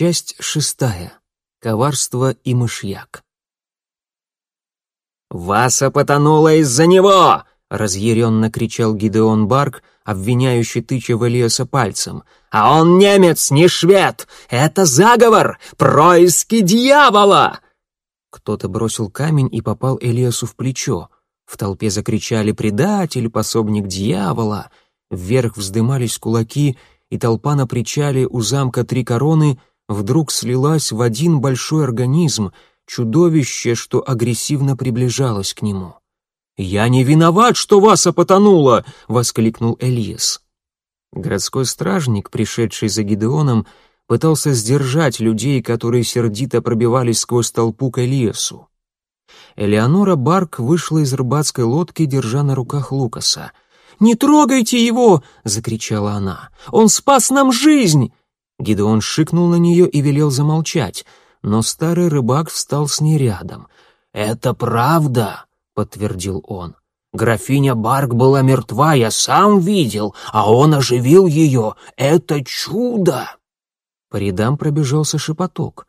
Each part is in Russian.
Часть шестая. Коварство и мышьяк. «Васа потонула из-за него!» — разъяренно кричал Гидеон Барк, обвиняющий тыча в Элиаса пальцем. «А он немец, не швед! Это заговор! Происки дьявола!» Кто-то бросил камень и попал Элиасу в плечо. В толпе закричали «Предатель! Пособник дьявола!» Вверх вздымались кулаки, и толпа на причале у замка Три Короны вдруг слилась в один большой организм, чудовище, что агрессивно приближалось к нему. «Я не виноват, что Васа потонула!» — воскликнул Элиас. Городской стражник, пришедший за Гидеоном, пытался сдержать людей, которые сердито пробивались сквозь толпу к Элиасу. Элеонора Барк вышла из рыбацкой лодки, держа на руках Лукаса. «Не трогайте его!» — закричала она. «Он спас нам жизнь!» Гидеон шикнул на нее и велел замолчать, но старый рыбак встал с ней рядом. «Это правда», — подтвердил он. «Графиня Барк была мертва, я сам видел, а он оживил ее. Это чудо!» По рядам пробежался шепоток.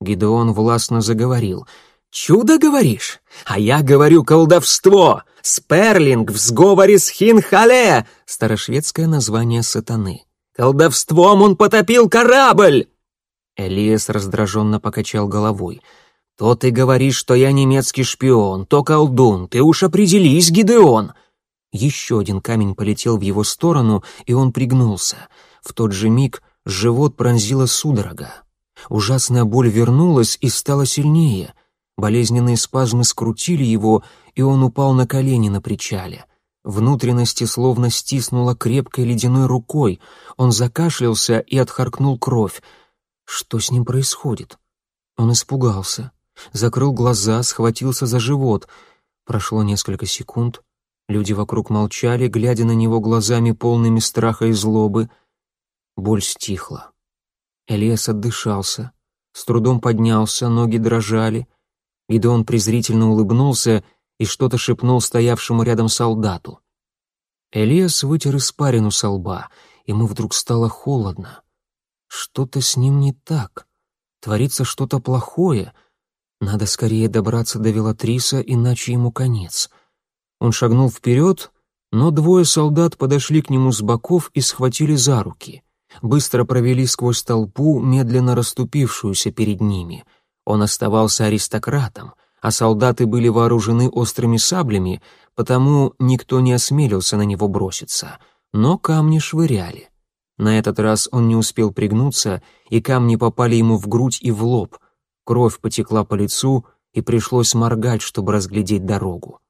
Гидеон властно заговорил. «Чудо, говоришь? А я говорю колдовство! Сперлинг в сговоре с Хинхале!» Старошведское название сатаны. Колдовством он потопил корабль!» Элиас раздраженно покачал головой. «То ты говоришь, что я немецкий шпион, то колдун. Ты уж определись, Гидеон!» Еще один камень полетел в его сторону, и он пригнулся. В тот же миг живот пронзила судорога. Ужасная боль вернулась и стала сильнее. Болезненные спазмы скрутили его, и он упал на колени на причале. Внутренности словно стиснуло крепкой ледяной рукой. Он закашлялся и отхаркнул кровь. Что с ним происходит? Он испугался, закрыл глаза, схватился за живот. Прошло несколько секунд. Люди вокруг молчали, глядя на него глазами полными страха и злобы. Боль стихла. Элиас отдышался, с трудом поднялся, ноги дрожали. Гидеон презрительно улыбнулся — и что-то шепнул стоявшему рядом солдату. Элиас вытер испарину со лба, ему вдруг стало холодно. Что-то с ним не так. Творится что-то плохое. Надо скорее добраться до Велатриса, иначе ему конец. Он шагнул вперед, но двое солдат подошли к нему с боков и схватили за руки. Быстро провели сквозь толпу, медленно расступившуюся перед ними. Он оставался аристократом — а солдаты были вооружены острыми саблями, потому никто не осмелился на него броситься, но камни швыряли. На этот раз он не успел пригнуться, и камни попали ему в грудь и в лоб. Кровь потекла по лицу, и пришлось моргать, чтобы разглядеть дорогу.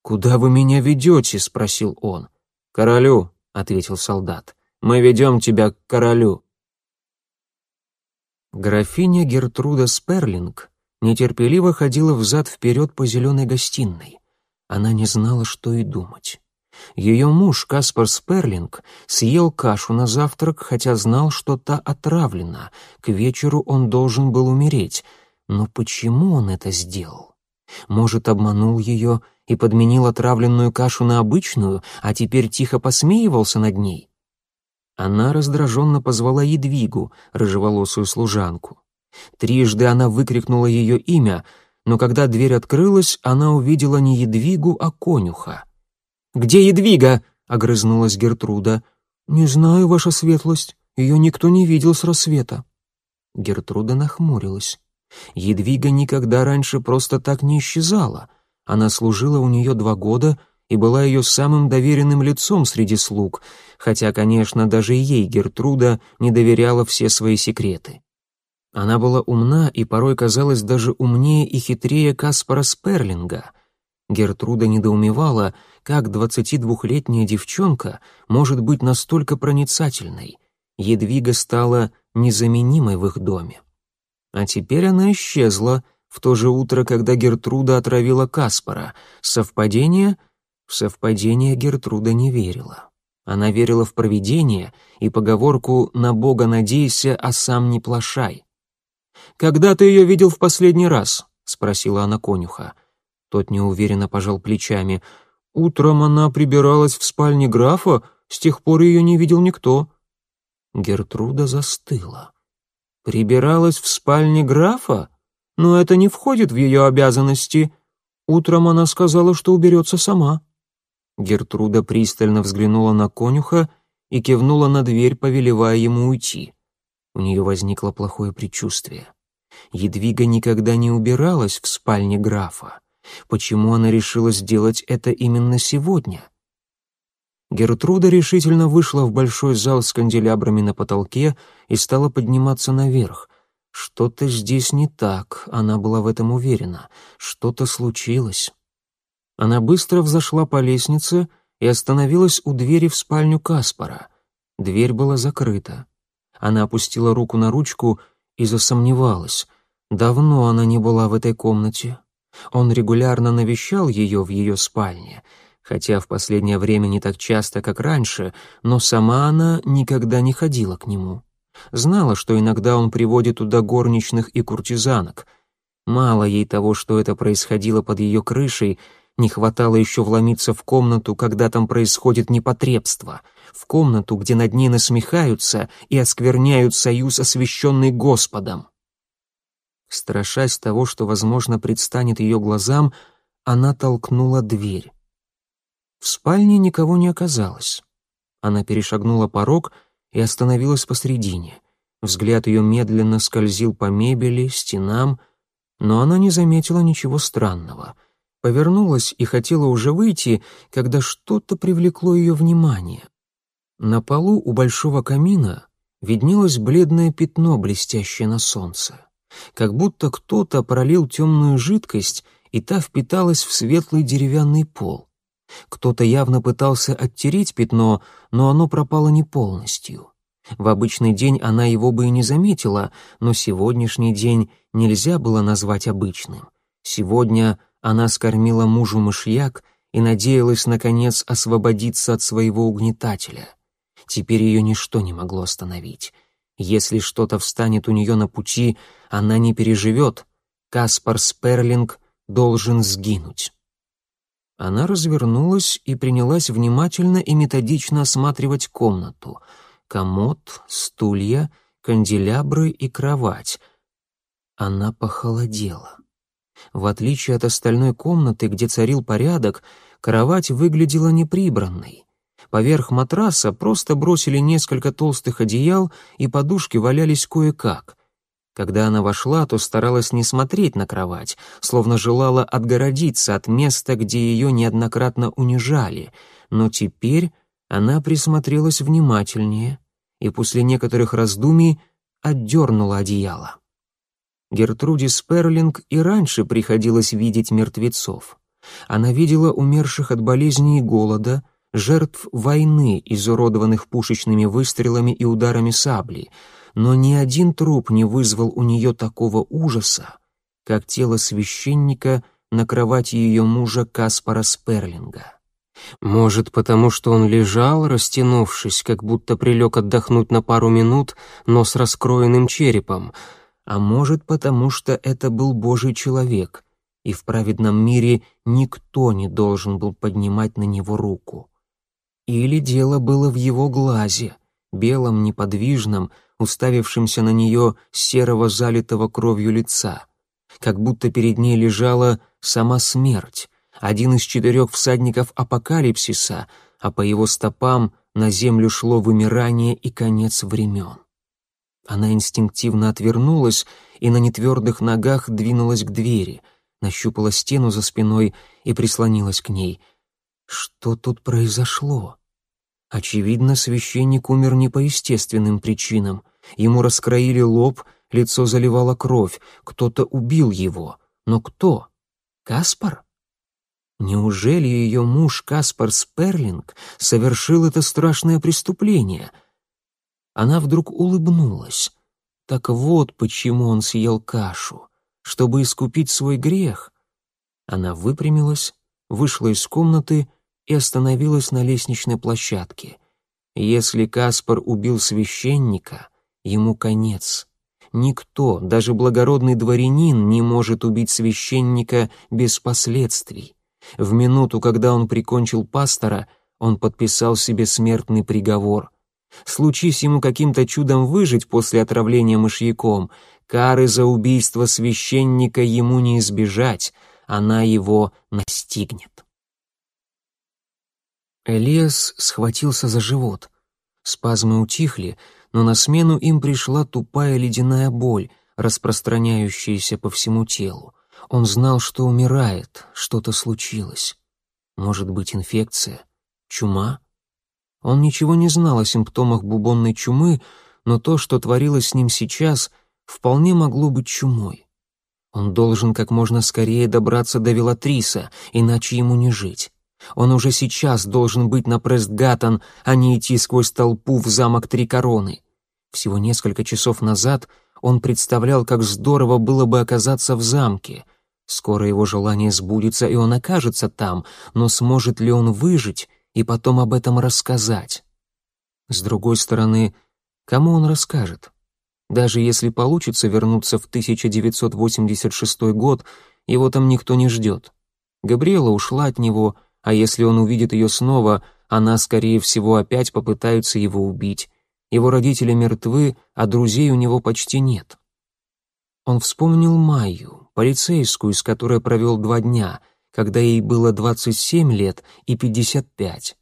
«Куда вы меня ведете?» — спросил он. «Королю», — ответил солдат. «Мы ведем тебя к королю». Графиня Гертруда Сперлинг нетерпеливо ходила взад-вперед по зеленой гостиной. Она не знала, что и думать. Ее муж, Каспар Сперлинг, съел кашу на завтрак, хотя знал, что та отравлена. К вечеру он должен был умереть. Но почему он это сделал? Может, обманул ее и подменил отравленную кашу на обычную, а теперь тихо посмеивался над ней? Она раздраженно позвала Едвигу, рыжеволосую служанку. Трижды она выкрикнула ее имя, но когда дверь открылась, она увидела не Едвигу, а конюха. «Где Едвига?» — огрызнулась Гертруда. «Не знаю, ваша светлость. Ее никто не видел с рассвета». Гертруда нахмурилась. Едвига никогда раньше просто так не исчезала. Она служила у нее два года и была ее самым доверенным лицом среди слуг, хотя, конечно, даже ей Гертруда не доверяла все свои секреты. Она была умна и порой казалась даже умнее и хитрее Каспара Сперлинга. Гертруда недоумевала, как двадцатидвухлетняя девчонка может быть настолько проницательной. Едвига стала незаменимой в их доме. А теперь она исчезла в то же утро, когда Гертруда отравила Каспара. Совпадение? В совпадение Гертруда не верила. Она верила в провидение и поговорку «на Бога надейся, а сам не плашай». «Когда ты ее видел в последний раз?» — спросила она конюха. Тот неуверенно пожал плечами. «Утром она прибиралась в спальне графа, с тех пор ее не видел никто». Гертруда застыла. Прибиралась в спальне графа? Но это не входит в ее обязанности. Утром она сказала, что уберется сама. Гертруда пристально взглянула на конюха и кивнула на дверь, повелевая ему уйти. У нее возникло плохое предчувствие. Едвига никогда не убиралась в спальне графа. Почему она решила сделать это именно сегодня? Гертруда решительно вышла в большой зал с канделябрами на потолке и стала подниматься наверх. Что-то здесь не так, она была в этом уверена. Что-то случилось. Она быстро взошла по лестнице и остановилась у двери в спальню Каспара. Дверь была закрыта. Она опустила руку на ручку и засомневалась. Давно она не была в этой комнате. Он регулярно навещал ее в ее спальне, хотя в последнее время не так часто, как раньше, но сама она никогда не ходила к нему. Знала, что иногда он приводит туда горничных и куртизанок. Мало ей того, что это происходило под ее крышей, не хватало еще вломиться в комнату, когда там происходит непотребство, в комнату, где над ней насмехаются и оскверняют союз, освященный Господом. Страшась того, что, возможно, предстанет ее глазам, она толкнула дверь. В спальне никого не оказалось. Она перешагнула порог и остановилась посредине. Взгляд ее медленно скользил по мебели, стенам, но она не заметила ничего странного — повернулась и хотела уже выйти, когда что-то привлекло ее внимание. На полу у большого камина виднелось бледное пятно, блестящее на солнце. Как будто кто-то пролил темную жидкость, и та впиталась в светлый деревянный пол. Кто-то явно пытался оттереть пятно, но оно пропало не полностью. В обычный день она его бы и не заметила, но сегодняшний день нельзя было назвать обычным. Сегодня она скормила мужу мышьяк и надеялась, наконец, освободиться от своего угнетателя. Теперь ее ничто не могло остановить. Если что-то встанет у нее на пути, она не переживет. Каспар Сперлинг должен сгинуть. Она развернулась и принялась внимательно и методично осматривать комнату. Комод, стулья, канделябры и кровать. Она похолодела. В отличие от остальной комнаты, где царил порядок, кровать выглядела неприбранной. Поверх матраса просто бросили несколько толстых одеял, и подушки валялись кое-как. Когда она вошла, то старалась не смотреть на кровать, словно желала отгородиться от места, где ее неоднократно унижали, но теперь она присмотрелась внимательнее и после некоторых раздумий отдернула одеяло. Гертруде Сперлинг и раньше приходилось видеть мертвецов. Она видела умерших от болезни и голода, жертв войны, изуродованных пушечными выстрелами и ударами сабли, но ни один труп не вызвал у нее такого ужаса, как тело священника на кровати ее мужа Каспара Сперлинга. Может, потому что он лежал, растянувшись, как будто прилег отдохнуть на пару минут, но с раскроенным черепом — а может потому, что это был Божий человек, и в праведном мире никто не должен был поднимать на него руку. Или дело было в его глазе, белом, неподвижном, уставившемся на нее серого залитого кровью лица, как будто перед ней лежала сама смерть, один из четырех всадников апокалипсиса, а по его стопам на землю шло вымирание и конец времен. Она инстинктивно отвернулась и на нетвердых ногах двинулась к двери, нащупала стену за спиной и прислонилась к ней. Что тут произошло? Очевидно, священник умер не по естественным причинам. Ему раскроили лоб, лицо заливало кровь, кто-то убил его. Но кто? Каспар? Неужели ее муж Каспар Сперлинг совершил это страшное преступление — она вдруг улыбнулась. Так вот почему он съел кашу, чтобы искупить свой грех. Она выпрямилась, вышла из комнаты и остановилась на лестничной площадке. Если Каспар убил священника, ему конец. Никто, даже благородный дворянин, не может убить священника без последствий. В минуту, когда он прикончил пастора, он подписал себе смертный приговор. Случись ему каким-то чудом выжить после отравления мышьяком, кары за убийство священника ему не избежать, она его настигнет. Элиас схватился за живот. Спазмы утихли, но на смену им пришла тупая ледяная боль, распространяющаяся по всему телу. Он знал, что умирает, что-то случилось. Может быть, инфекция? Чума? Он ничего не знал о симптомах бубонной чумы, но то, что творилось с ним сейчас, вполне могло быть чумой. Он должен как можно скорее добраться до Велатриса, иначе ему не жить. Он уже сейчас должен быть на Престгаттон, а не идти сквозь толпу в замок Три Короны. Всего несколько часов назад он представлял, как здорово было бы оказаться в замке. Скоро его желание сбудется, и он окажется там, но сможет ли он выжить и потом об этом рассказать? С другой стороны, кому он расскажет? Даже если получится вернуться в 1986 год, его там никто не ждет. Габриэла ушла от него, а если он увидит ее снова, она, скорее всего, опять попытается его убить. Его родители мертвы, а друзей у него почти нет. Он вспомнил Майю, полицейскую, с которой провел два дня, когда ей было 27 лет и 55.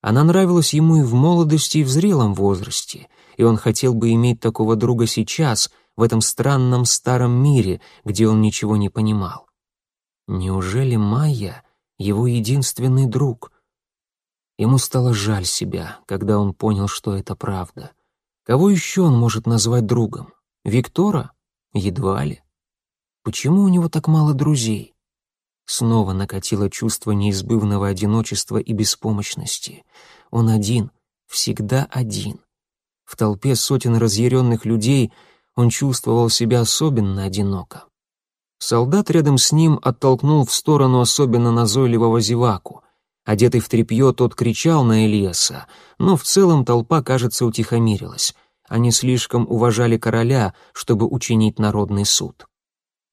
Она нравилась ему и в молодости, и в зрелом возрасте, и он хотел бы иметь такого друга сейчас, в этом странном старом мире, где он ничего не понимал. Неужели Майя его единственный друг. Ему стало жаль себя, когда он понял, что это правда. Кого еще он может назвать другом? Виктора? Едва ли. Почему у него так мало друзей? Снова накатило чувство неизбывного одиночества и беспомощности. Он один, всегда один. В толпе сотен разъяренных людей он чувствовал себя особенно одиноко. Солдат рядом с ним оттолкнул в сторону особенно назойливого зеваку. Одетый в тряпье, тот кричал на Элиаса, но в целом толпа, кажется, утихомирилась. Они слишком уважали короля, чтобы учинить народный суд.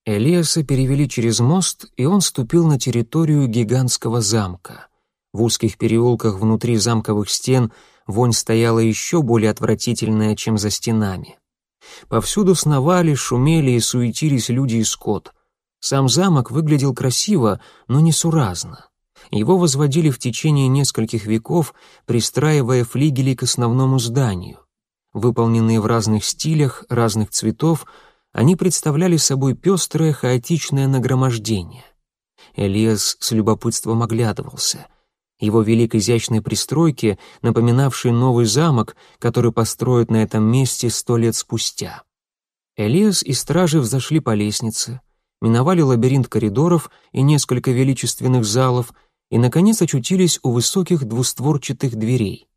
Элиаса перевели через мост, и он ступил на территорию гигантского замка. В узких переулках внутри замковых стен вонь стояла еще более отвратительная, чем за стенами. Повсюду сновали, шумели и суетились люди и скот — сам замок выглядел красиво, но несуразно. Его возводили в течение нескольких веков, пристраивая флигели к основному зданию. Выполненные в разных стилях, разных цветов, они представляли собой пестрое хаотичное нагромождение. Элиас с любопытством оглядывался. Его вели к изящной пристройке, напоминавшей новый замок, который построят на этом месте сто лет спустя. Элиас и стражи взошли по лестнице, миновали лабиринт коридоров и несколько величественных залов и, наконец, очутились у высоких двустворчатых дверей.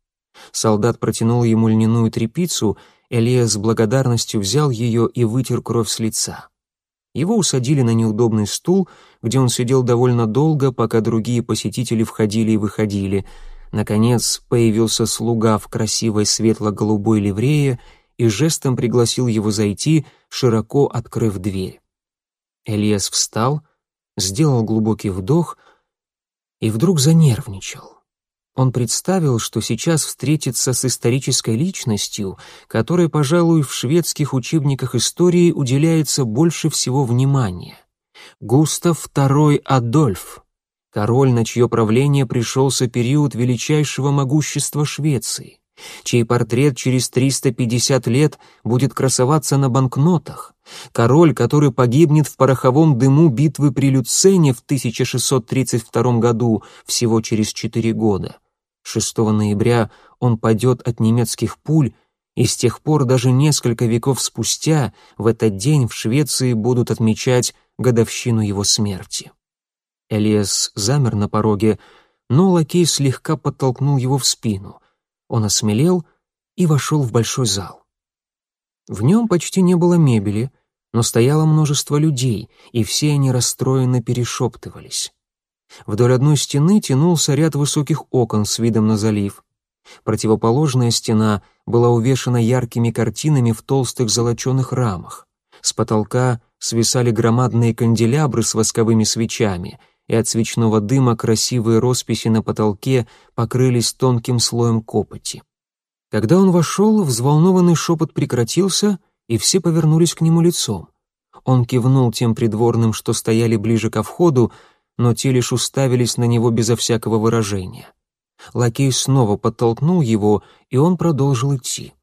Солдат протянул ему льняную тряпицу, Элиас с благодарностью взял ее и вытер кровь с лица. Его усадили на неудобный стул, где он сидел довольно долго, пока другие посетители входили и выходили. Наконец появился слуга в красивой светло-голубой ливрее и жестом пригласил его зайти, широко открыв дверь. Элиас встал, сделал глубокий вдох и вдруг занервничал. Он представил, что сейчас встретится с исторической личностью, которой, пожалуй, в шведских учебниках истории уделяется больше всего внимания. Густав II Адольф, король, на чье правление пришелся период величайшего могущества Швеции, чей портрет через 350 лет будет красоваться на банкнотах, Король, который погибнет в пороховом дыму битвы при Люцене в 1632 году, всего через четыре года. 6 ноября он падет от немецких пуль, и с тех пор даже несколько веков спустя в этот день в Швеции будут отмечать годовщину его смерти. Элиас замер на пороге, но лакей слегка подтолкнул его в спину. Он осмелел и вошел в большой зал. В нем почти не было мебели, но стояло множество людей, и все они расстроенно перешептывались. Вдоль одной стены тянулся ряд высоких окон с видом на залив. Противоположная стена была увешана яркими картинами в толстых золоченых рамах. С потолка свисали громадные канделябры с восковыми свечами, и от свечного дыма красивые росписи на потолке покрылись тонким слоем копоти. Когда он вошел, взволнованный шепот прекратился, и все повернулись к нему лицом. Он кивнул тем придворным, что стояли ближе ко входу, но те лишь уставились на него безо всякого выражения. Лакей снова подтолкнул его, и он продолжил идти.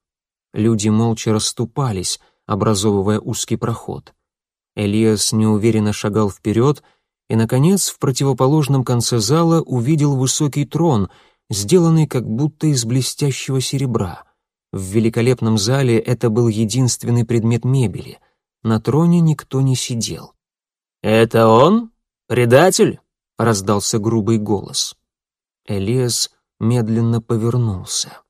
Люди молча расступались, образовывая узкий проход. Элиас неуверенно шагал вперед и, наконец, в противоположном конце зала увидел высокий трон, сделанный как будто из блестящего серебра. В великолепном зале это был единственный предмет мебели. На троне никто не сидел. «Это он? Предатель?» — раздался грубый голос. Элиас медленно повернулся.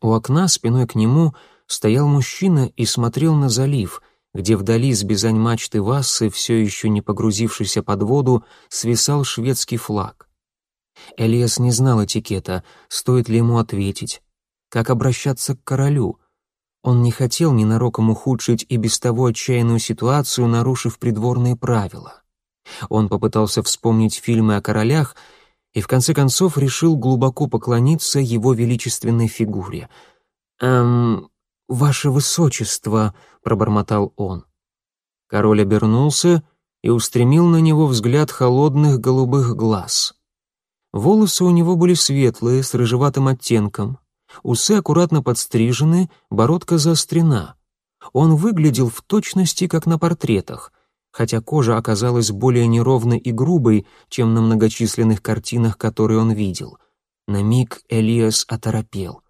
У окна спиной к нему стоял мужчина и смотрел на залив, где вдали с бизань мачты Вассы, все еще не погрузившийся под воду, свисал шведский флаг. Элиас не знал этикета, стоит ли ему ответить, как обращаться к королю. Он не хотел ненароком ухудшить и без того отчаянную ситуацию, нарушив придворные правила. Он попытался вспомнить фильмы о королях — и в конце концов решил глубоко поклониться его величественной фигуре. «Эм, ваше высочество», — пробормотал он. Король обернулся и устремил на него взгляд холодных голубых глаз. Волосы у него были светлые, с рыжеватым оттенком, усы аккуратно подстрижены, бородка заострена. Он выглядел в точности, как на портретах — хотя кожа оказалась более неровной и грубой, чем на многочисленных картинах, которые он видел. На миг Элиас оторопел.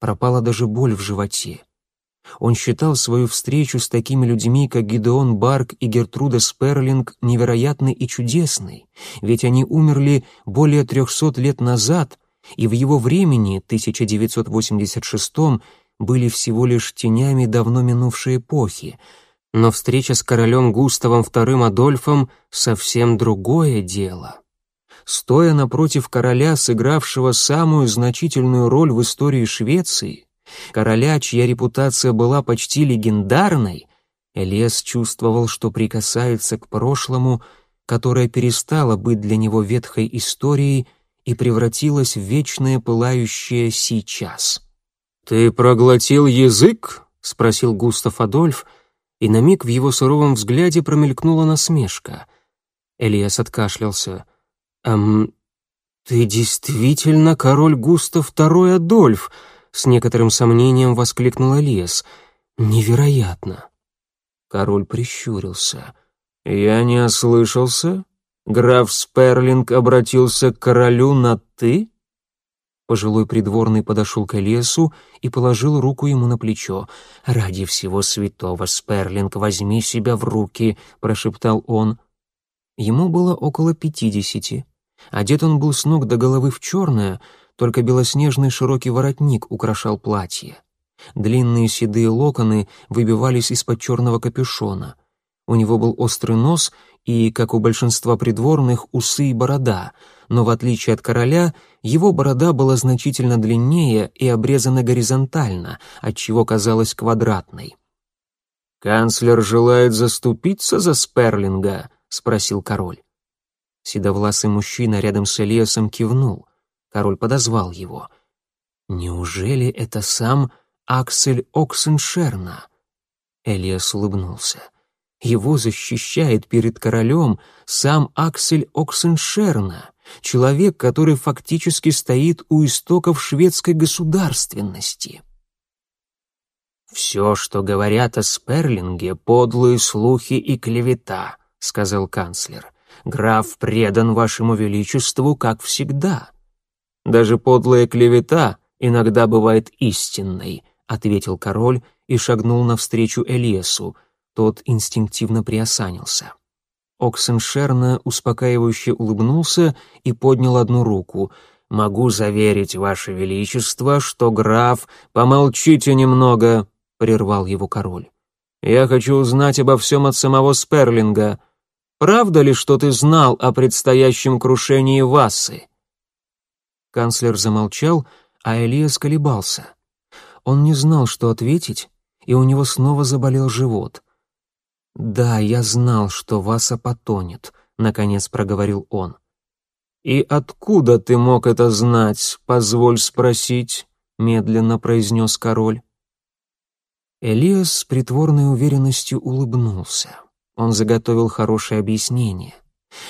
Пропала даже боль в животе. Он считал свою встречу с такими людьми, как Гидеон Барк и Гертруда Сперлинг, невероятной и чудесной, ведь они умерли более трехсот лет назад, и в его времени, 1986 были всего лишь тенями давно минувшей эпохи — но встреча с королем Густавом II Адольфом — совсем другое дело. Стоя напротив короля, сыгравшего самую значительную роль в истории Швеции, короля, чья репутация была почти легендарной, Элиас чувствовал, что прикасается к прошлому, которое перестало быть для него ветхой историей и превратилось в вечное пылающее сейчас. «Ты проглотил язык?» — спросил Густав Адольф, и на миг в его суровом взгляде промелькнула насмешка. Элиас откашлялся. «Эм, ты действительно король Густав II Адольф?» С некоторым сомнением воскликнул Элиас. «Невероятно!» Король прищурился. «Я не ослышался? Граф Сперлинг обратился к королю на «ты»?» Пожилой придворный подошел к Элиасу и положил руку ему на плечо. «Ради всего святого, Сперлинг, возьми себя в руки», — прошептал он. Ему было около пятидесяти. Одет он был с ног до головы в черное, только белоснежный широкий воротник украшал платье. Длинные седые локоны выбивались из-под черного капюшона. У него был острый нос и, как у большинства придворных, усы и борода — но в отличие от короля, его борода была значительно длиннее и обрезана горизонтально, отчего казалась квадратной. «Канцлер желает заступиться за Сперлинга?» — спросил король. Седовласый мужчина рядом с Элиасом кивнул. Король подозвал его. «Неужели это сам Аксель Оксеншерна?» Элиас улыбнулся. «Его защищает перед королем сам Аксель Оксеншерна» человек, который фактически стоит у истоков шведской государственности. «Все, что говорят о Сперлинге, подлые слухи и клевета», — сказал канцлер. «Граф предан вашему величеству, как всегда». «Даже подлая клевета иногда бывает истинной», — ответил король и шагнул навстречу Элиасу. Тот инстинктивно приосанился. Оксеншерна успокаивающе улыбнулся и поднял одну руку. «Могу заверить, Ваше Величество, что граф...» «Помолчите немного», — прервал его король. «Я хочу узнать обо всем от самого Сперлинга. Правда ли, что ты знал о предстоящем крушении Вассы?» Канцлер замолчал, а Элиас колебался. Он не знал, что ответить, и у него снова заболел живот. «Да, я знал, что Васа потонет», — наконец проговорил он. «И откуда ты мог это знать, позволь спросить?» — медленно произнес король. Элиас с притворной уверенностью улыбнулся. Он заготовил хорошее объяснение.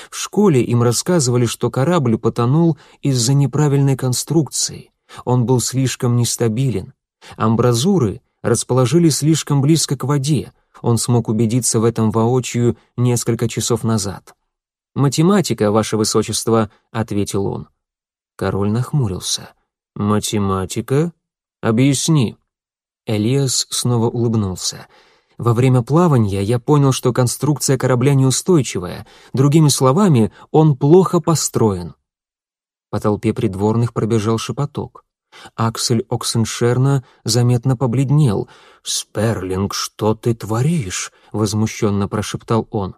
В школе им рассказывали, что корабль потонул из-за неправильной конструкции. Он был слишком нестабилен. Амбразуры расположились слишком близко к воде. Он смог убедиться в этом воочию несколько часов назад. «Математика, ваше высочество», — ответил он. Король нахмурился. «Математика? Объясни». Элиас снова улыбнулся. Во время плавания я понял, что конструкция корабля неустойчивая. Другими словами, он плохо построен. По толпе придворных пробежал шепоток. Аксель Оксеншерна заметно побледнел. «Сперлинг, что ты творишь?» — возмущенно прошептал он.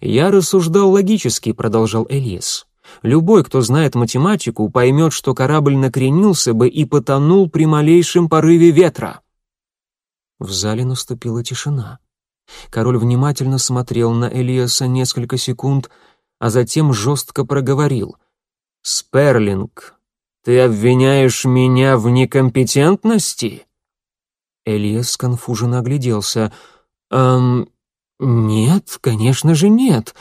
«Я рассуждал логически», — продолжал Элиас. «Любой, кто знает математику, поймет, что корабль накренился бы и потонул при малейшем порыве ветра». В зале наступила тишина. Король внимательно смотрел на Элиаса несколько секунд, а затем жестко проговорил. «Сперлинг, ты обвиняешь меня в некомпетентности?» Элиас сконфуженно огляделся. «Эм, нет, конечно же нет».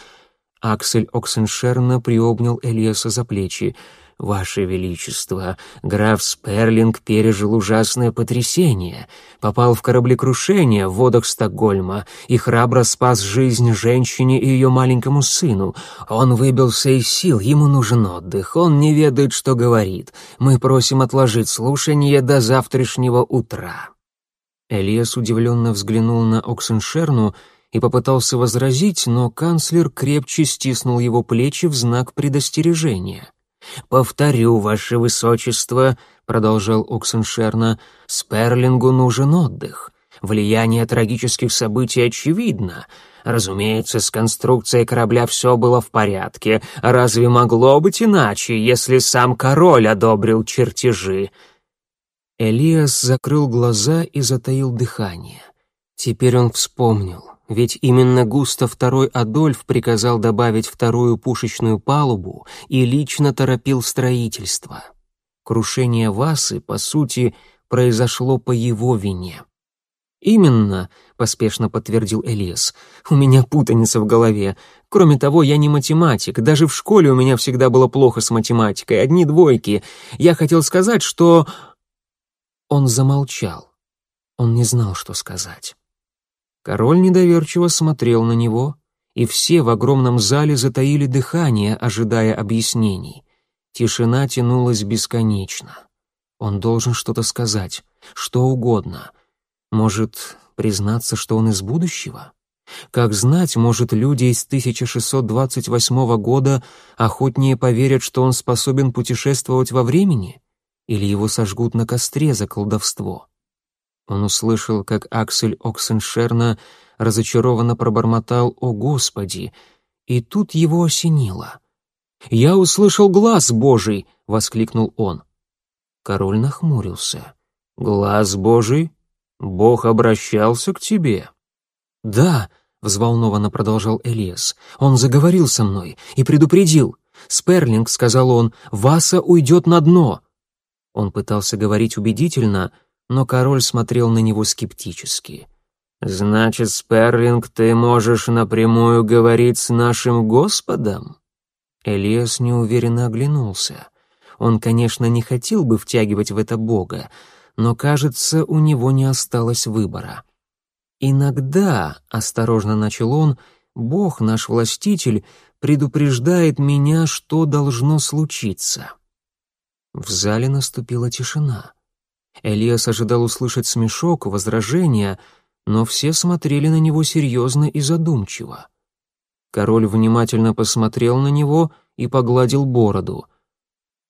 Аксель Оксеншерна приобнял Элиаса за плечи. «Ваше Величество, граф Сперлинг пережил ужасное потрясение, попал в кораблекрушение в водах Стокгольма и храбро спас жизнь женщине и ее маленькому сыну. Он выбился из сил, ему нужен отдых, он не ведает, что говорит. Мы просим отложить слушание до завтрашнего утра». Элиас удивленно взглянул на Оксеншерну и попытался возразить, но канцлер крепче стиснул его плечи в знак предостережения. «Повторю, ваше высочество», — продолжал Оксеншерна, — «Сперлингу нужен отдых. Влияние трагических событий очевидно. Разумеется, с конструкцией корабля все было в порядке. Разве могло быть иначе, если сам король одобрил чертежи?» Элиас закрыл глаза и затаил дыхание. Теперь он вспомнил ведь именно Густав II Адольф приказал добавить вторую пушечную палубу и лично торопил строительство. Крушение Васы, по сути, произошло по его вине. «Именно», — поспешно подтвердил Элиас, — «у меня путаница в голове. Кроме того, я не математик, даже в школе у меня всегда было плохо с математикой, одни двойки. Я хотел сказать, что...» Он замолчал. Он не знал, что сказать. Король недоверчиво смотрел на него, и все в огромном зале затаили дыхание, ожидая объяснений. Тишина тянулась бесконечно. Он должен что-то сказать, что угодно. Может, признаться, что он из будущего? Как знать, может, люди из 1628 года охотнее поверят, что он способен путешествовать во времени? Или его сожгут на костре за колдовство? Он услышал, как Аксель Оксеншерна разочарованно пробормотал «О, Господи!» И тут его осенило. «Я услышал глаз Божий!» — воскликнул он. Король нахмурился. «Глаз Божий? Бог обращался к тебе?» «Да», — взволнованно продолжал Элиас, — «он заговорил со мной и предупредил. Сперлинг, — сказал он, — Васа уйдет на дно». Он пытался говорить убедительно, — но король смотрел на него скептически. «Значит, Сперлинг, ты можешь напрямую говорить с нашим Господом?» Элиас неуверенно оглянулся. Он, конечно, не хотел бы втягивать в это Бога, но, кажется, у него не осталось выбора. «Иногда», — осторожно начал он, — «Бог, наш властитель, предупреждает меня, что должно случиться». В зале наступила тишина. Элиас ожидал услышать смешок, возражения, но все смотрели на него серьезно и задумчиво. Король внимательно посмотрел на него и погладил бороду.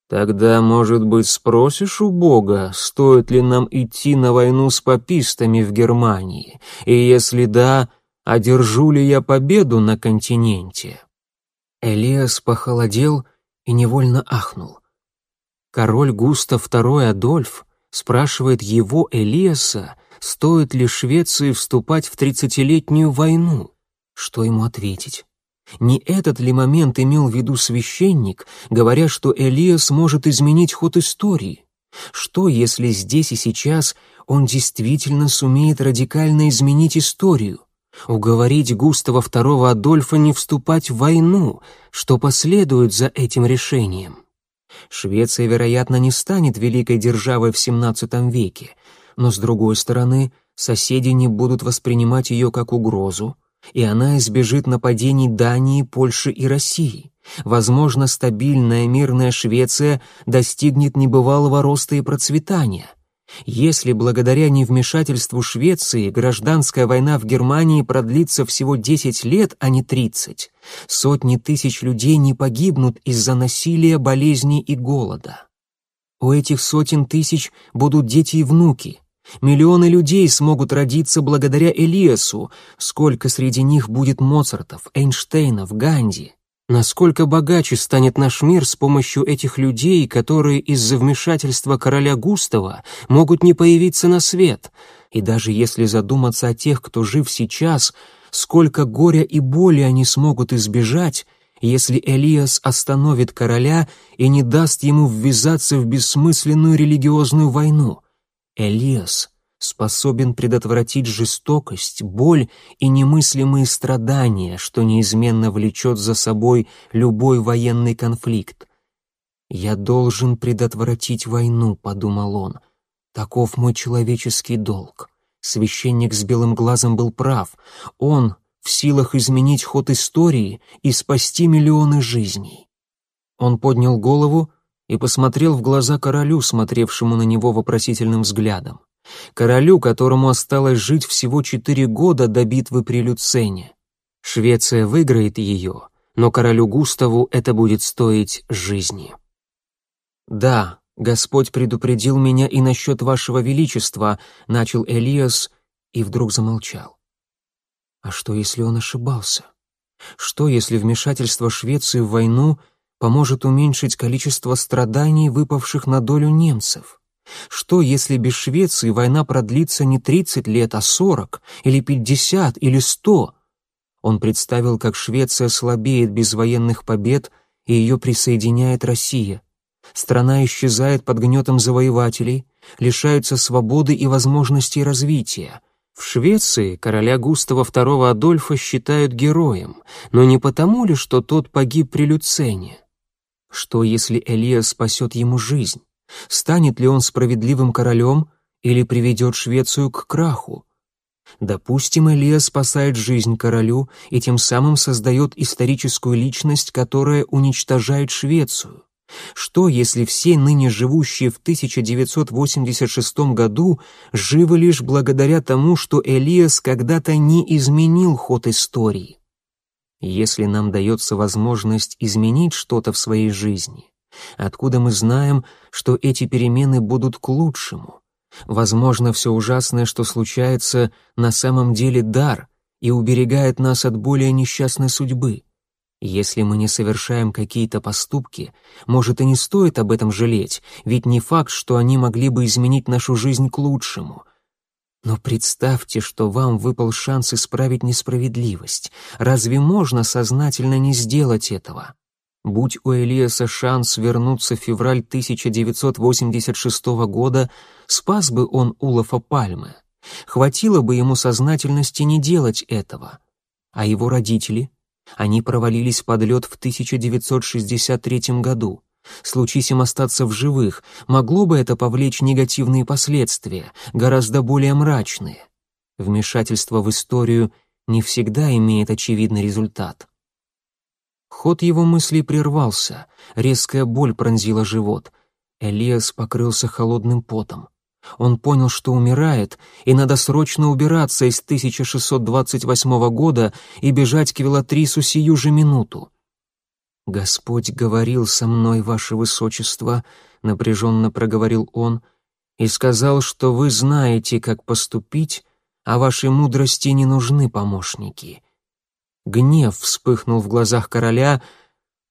«Тогда, может быть, спросишь у Бога, стоит ли нам идти на войну с папистами в Германии, и если да, одержу ли я победу на континенте?» Элиас похолодел и невольно ахнул. Король Густав II Адольф спрашивает его, Элиаса, стоит ли Швеции вступать в тридцатилетнюю войну. Что ему ответить? Не этот ли момент имел в виду священник, говоря, что Элиас может изменить ход истории? Что, если здесь и сейчас он действительно сумеет радикально изменить историю? Уговорить Густава II Адольфа не вступать в войну, что последует за этим решением? Швеция, вероятно, не станет великой державой в XVII веке, но, с другой стороны, соседи не будут воспринимать ее как угрозу, и она избежит нападений Дании, Польши и России. Возможно, стабильная мирная Швеция достигнет небывалого роста и процветания. Если благодаря невмешательству Швеции гражданская война в Германии продлится всего 10 лет, а не 30, сотни тысяч людей не погибнут из-за насилия, болезней и голода. У этих сотен тысяч будут дети и внуки. Миллионы людей смогут родиться благодаря Элиасу. Сколько среди них будет Моцартов, Эйнштейнов, Ганди. Насколько богаче станет наш мир с помощью этих людей, которые из-за вмешательства короля Густава могут не появиться на свет? И даже если задуматься о тех, кто жив сейчас, сколько горя и боли они смогут избежать, если Элиас остановит короля и не даст ему ввязаться в бессмысленную религиозную войну. Элиас способен предотвратить жестокость, боль и немыслимые страдания, что неизменно влечет за собой любой военный конфликт. «Я должен предотвратить войну», — подумал он. «Таков мой человеческий долг». Священник с белым глазом был прав. Он в силах изменить ход истории и спасти миллионы жизней. Он поднял голову и посмотрел в глаза королю, смотревшему на него вопросительным взглядом. Королю, которому осталось жить всего четыре года до битвы при Люцене. Швеция выиграет ее, но королю Густаву это будет стоить жизни. «Да, Господь предупредил меня и насчет вашего величества», — начал Элиас и вдруг замолчал. А что, если он ошибался? Что, если вмешательство Швеции в войну поможет уменьшить количество страданий, выпавших на долю немцев? Что, если без Швеции война продлится не 30 лет, а 40, или 50, или 100? Он представил, как Швеция слабеет без военных побед, и ее присоединяет Россия. Страна исчезает под гнетом завоевателей, лишается свободы и возможностей развития. В Швеции короля Густава II Адольфа считают героем, но не потому ли, что тот погиб при Люцене? Что, если Элия спасет ему жизнь? Станет ли он справедливым королем или приведет Швецию к краху? Допустим, Элия спасает жизнь королю и тем самым создает историческую личность, которая уничтожает Швецию. Что, если все ныне живущие в 1986 году живы лишь благодаря тому, что Элиас когда-то не изменил ход истории? Если нам дается возможность изменить что-то в своей жизни, откуда мы знаем, что эти перемены будут к лучшему? Возможно, все ужасное, что случается, на самом деле дар и уберегает нас от более несчастной судьбы. Если мы не совершаем какие-то поступки, может и не стоит об этом жалеть, ведь не факт, что они могли бы изменить нашу жизнь к лучшему. Но представьте, что вам выпал шанс исправить несправедливость. Разве можно сознательно не сделать этого? Будь у Элиаса шанс вернуться в февраль 1986 года, спас бы он Улафа Пальмы. Хватило бы ему сознательности не делать этого. А его родители — они провалились под лед в 1963 году. Случись им остаться в живых, могло бы это повлечь негативные последствия, гораздо более мрачные. Вмешательство в историю не всегда имеет очевидный результат. Ход его мыслей прервался, резкая боль пронзила живот. Элиас покрылся холодным потом. Он понял, что умирает, и надо срочно убираться из 1628 года и бежать к Велатрису сию же минуту. «Господь говорил со мной, ваше высочество», — напряженно проговорил он, «и сказал, что вы знаете, как поступить, а вашей мудрости не нужны помощники». Гнев вспыхнул в глазах короля,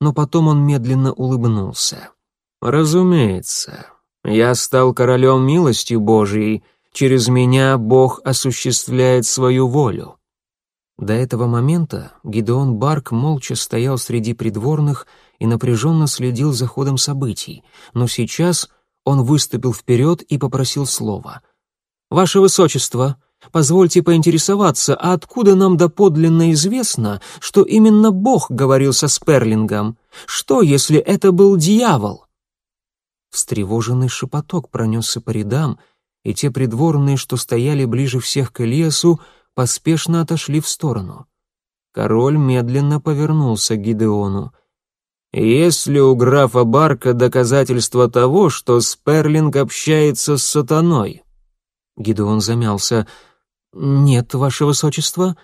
но потом он медленно улыбнулся. «Разумеется, я стал королем милостью Божией, через меня Бог осуществляет свою волю». До этого момента Гидеон Барк молча стоял среди придворных и напряженно следил за ходом событий, но сейчас Он выступил вперед и попросил слова. «Ваше Высочество, позвольте поинтересоваться, а откуда нам доподлинно известно, что именно Бог говорил со Сперлингом? Что, если это был дьявол?» Встревоженный шепоток пронесся по рядам, и те придворные, что стояли ближе всех к Элиасу, поспешно отошли в сторону. Король медленно повернулся к Гидеону. «Есть ли у графа Барка доказательства того, что Сперлинг общается с сатаной?» Гидеон замялся. «Нет, ваше высочество».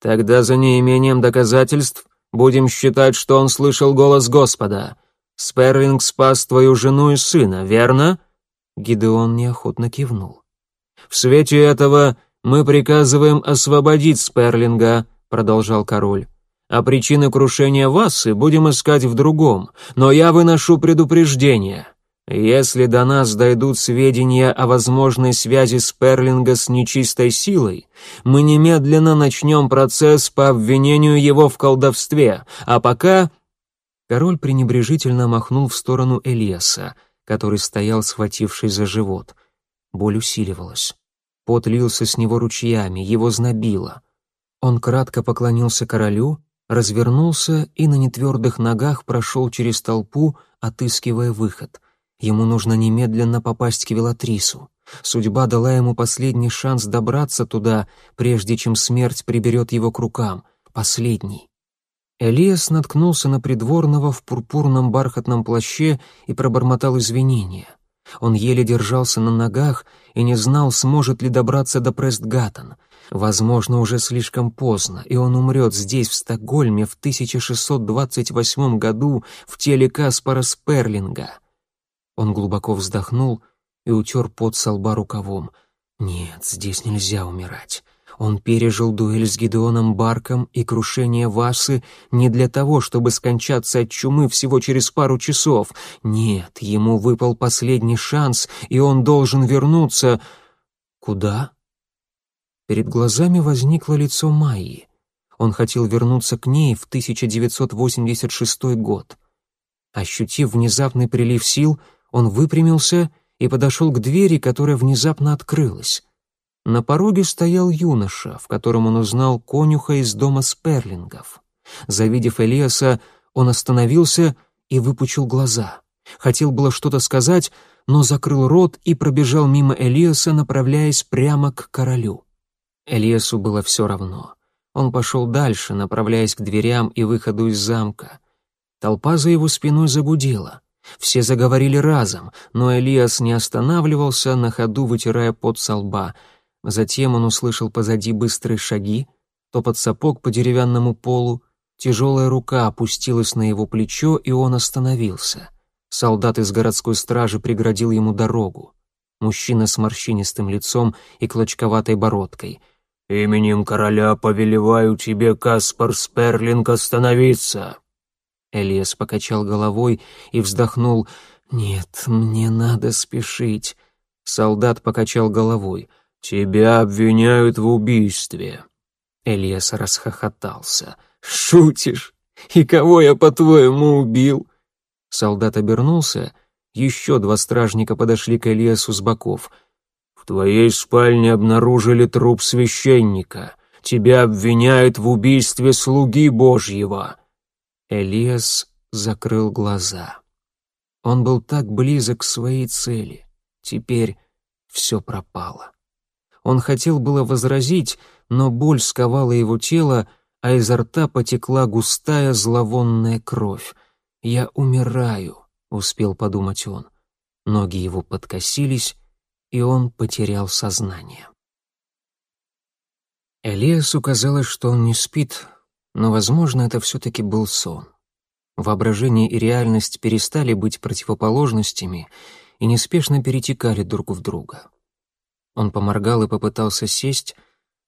«Тогда за неимением доказательств будем считать, что он слышал голос Господа. Сперлинг спас твою жену и сына, верно?» Гидеон неохотно кивнул. «В свете этого мы приказываем освободить Сперлинга», продолжал король. «А причины крушения Вассы будем искать в другом, но я выношу предупреждение. Если до нас дойдут сведения о возможной связи Сперлинга с нечистой силой, мы немедленно начнем процесс по обвинению его в колдовстве, а пока...» Король пренебрежительно махнул в сторону Элиаса, который стоял, схватившись за живот. Боль усиливалась. Пот лился с него ручьями, его знобило. Он кратко поклонился королю, развернулся и на нетвердых ногах прошел через толпу, отыскивая выход. Ему нужно немедленно попасть к Велатрису. Судьба дала ему последний шанс добраться туда, прежде чем смерть приберет его к рукам. Последний. Элиас наткнулся на придворного в пурпурном бархатном плаще и пробормотал извинения. Он еле держался на ногах и не знал, сможет ли добраться до Престгаттен — Возможно, уже слишком поздно, и он умрет здесь, в Стокгольме, в 1628 году в теле Каспара Сперлинга. Он глубоко вздохнул и утер пот со лба рукавом. Нет, здесь нельзя умирать. Он пережил дуэль с Гидеоном Барком и крушение Васы не для того, чтобы скончаться от чумы всего через пару часов. Нет, ему выпал последний шанс, и он должен вернуться... Куда? Перед глазами возникло лицо Майи. Он хотел вернуться к ней в 1986 год. Ощутив внезапный прилив сил, он выпрямился и подошел к двери, которая внезапно открылась. На пороге стоял юноша, в котором он узнал конюха из дома Сперлингов. Завидев Элиаса, он остановился и выпучил глаза. Хотел было что-то сказать, но закрыл рот и пробежал мимо Элиаса, направляясь прямо к королю. Элиасу было все равно. Он пошел дальше, направляясь к дверям и выходу из замка. Толпа за его спиной загудела. Все заговорили разом, но Элиас не останавливался, на ходу вытирая пот со лба. Затем он услышал позади быстрые шаги, топот сапог по деревянному полу, тяжелая рука опустилась на его плечо, и он остановился. Солдат из городской стражи преградил ему дорогу. Мужчина с морщинистым лицом и клочковатой бородкой — «Именем короля повелеваю тебе, Каспар Сперлинг, остановиться!» Элиас покачал головой и вздохнул. «Нет, мне надо спешить». Солдат покачал головой. «Тебя обвиняют в убийстве». Элиас расхохотался. «Шутишь? И кого я, по-твоему, убил?» Солдат обернулся. Еще два стражника подошли к Элиасу с боков — в твоей спальне обнаружили труп священника. Тебя обвиняют в убийстве слуги Божьего». Элиас закрыл глаза. Он был так близок к своей цели. Теперь все пропало. Он хотел было возразить, но боль сковала его тело, а изо рта потекла густая зловонная кровь. «Я умираю», — успел подумать он. Ноги его подкосились, и он потерял сознание. Элиасу казалось, что он не спит, но, возможно, это все-таки был сон. Воображение и реальность перестали быть противоположностями и неспешно перетекали друг в друга. Он поморгал и попытался сесть,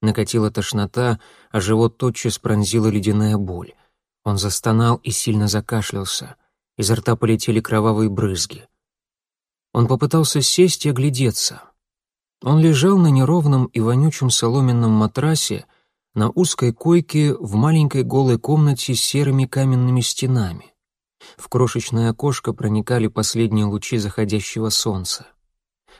накатила тошнота, а живот тотчас пронзила ледяная боль. Он застонал и сильно закашлялся. Изо рта полетели кровавые брызги. Он попытался сесть и оглядеться. Он лежал на неровном и вонючем соломенном матрасе на узкой койке в маленькой голой комнате с серыми каменными стенами. В крошечное окошко проникали последние лучи заходящего солнца.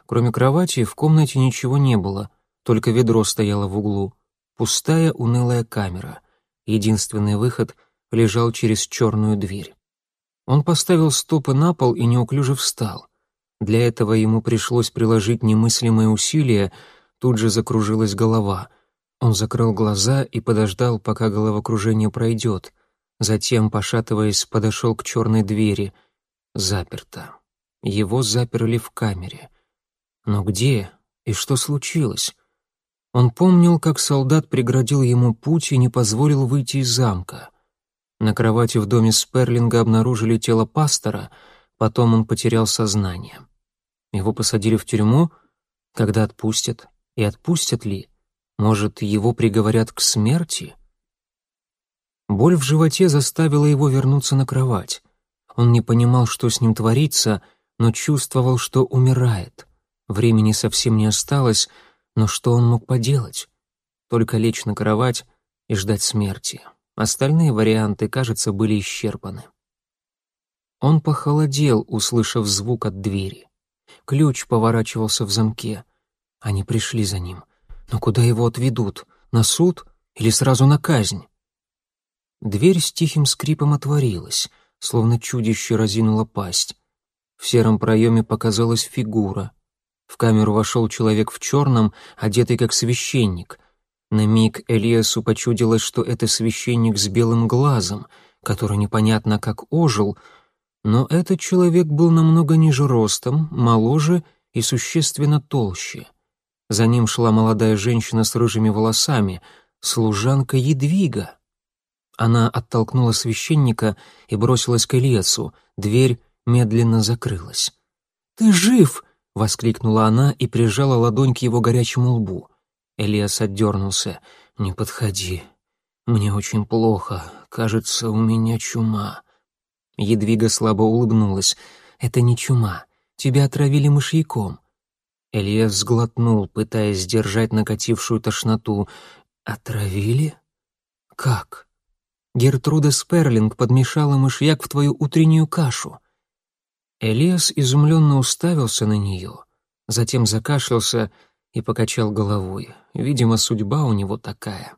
Кроме кровати в комнате ничего не было, только ведро стояло в углу. Пустая, унылая камера. Единственный выход лежал через черную дверь. Он поставил стопы на пол и неуклюже встал. Для этого ему пришлось приложить немыслимые усилия, тут же закружилась голова. Он закрыл глаза и подождал, пока головокружение пройдет. Затем, пошатываясь, подошел к черной двери. Заперто. Его заперли в камере. Но где и что случилось? Он помнил, как солдат преградил ему путь и не позволил выйти из замка. На кровати в доме Сперлинга обнаружили тело пастора, потом он потерял сознание. Его посадили в тюрьму, когда отпустят, и отпустят ли? Может, его приговорят к смерти? Боль в животе заставила его вернуться на кровать. Он не понимал, что с ним творится, но чувствовал, что умирает — Времени совсем не осталось, но что он мог поделать? Только лечь на кровать и ждать смерти. Остальные варианты, кажется, были исчерпаны. Он похолодел, услышав звук от двери. Ключ поворачивался в замке. Они пришли за ним. Но куда его отведут? На суд или сразу на казнь? Дверь с тихим скрипом отворилась, словно чудище разинуло пасть. В сером проеме показалась фигура — в камеру вошел человек в черном, одетый как священник. На миг Элиасу почудилось, что это священник с белым глазом, который непонятно как ожил, но этот человек был намного ниже ростом, моложе и существенно толще. За ним шла молодая женщина с рыжими волосами, служанка Едвига. Она оттолкнула священника и бросилась к Элиасу. Дверь медленно закрылась. «Ты жив!» — воскликнула она и прижала ладонь к его горячему лбу. Элиас отдернулся. «Не подходи. Мне очень плохо. Кажется, у меня чума». Едвига слабо улыбнулась. «Это не чума. Тебя отравили мышьяком». Элиас сглотнул, пытаясь сдержать накатившую тошноту. «Отравили? Как?» «Гертруда Сперлинг подмешала мышьяк в твою утреннюю кашу». Элиас изумленно уставился на нее, затем закашлялся и покачал головой. Видимо, судьба у него такая.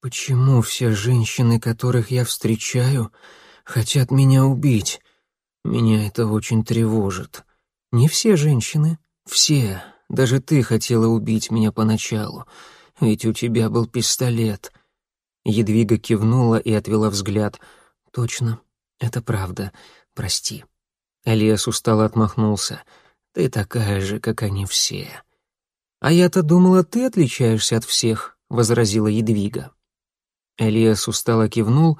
«Почему все женщины, которых я встречаю, хотят меня убить? Меня это очень тревожит. Не все женщины, все. Даже ты хотела убить меня поначалу, ведь у тебя был пистолет». Едвига кивнула и отвела взгляд. «Точно, это правда. Прости». Элиас устало отмахнулся. «Ты такая же, как они все». «А я-то думала, ты отличаешься от всех», — возразила Едвига. Элиас устало кивнул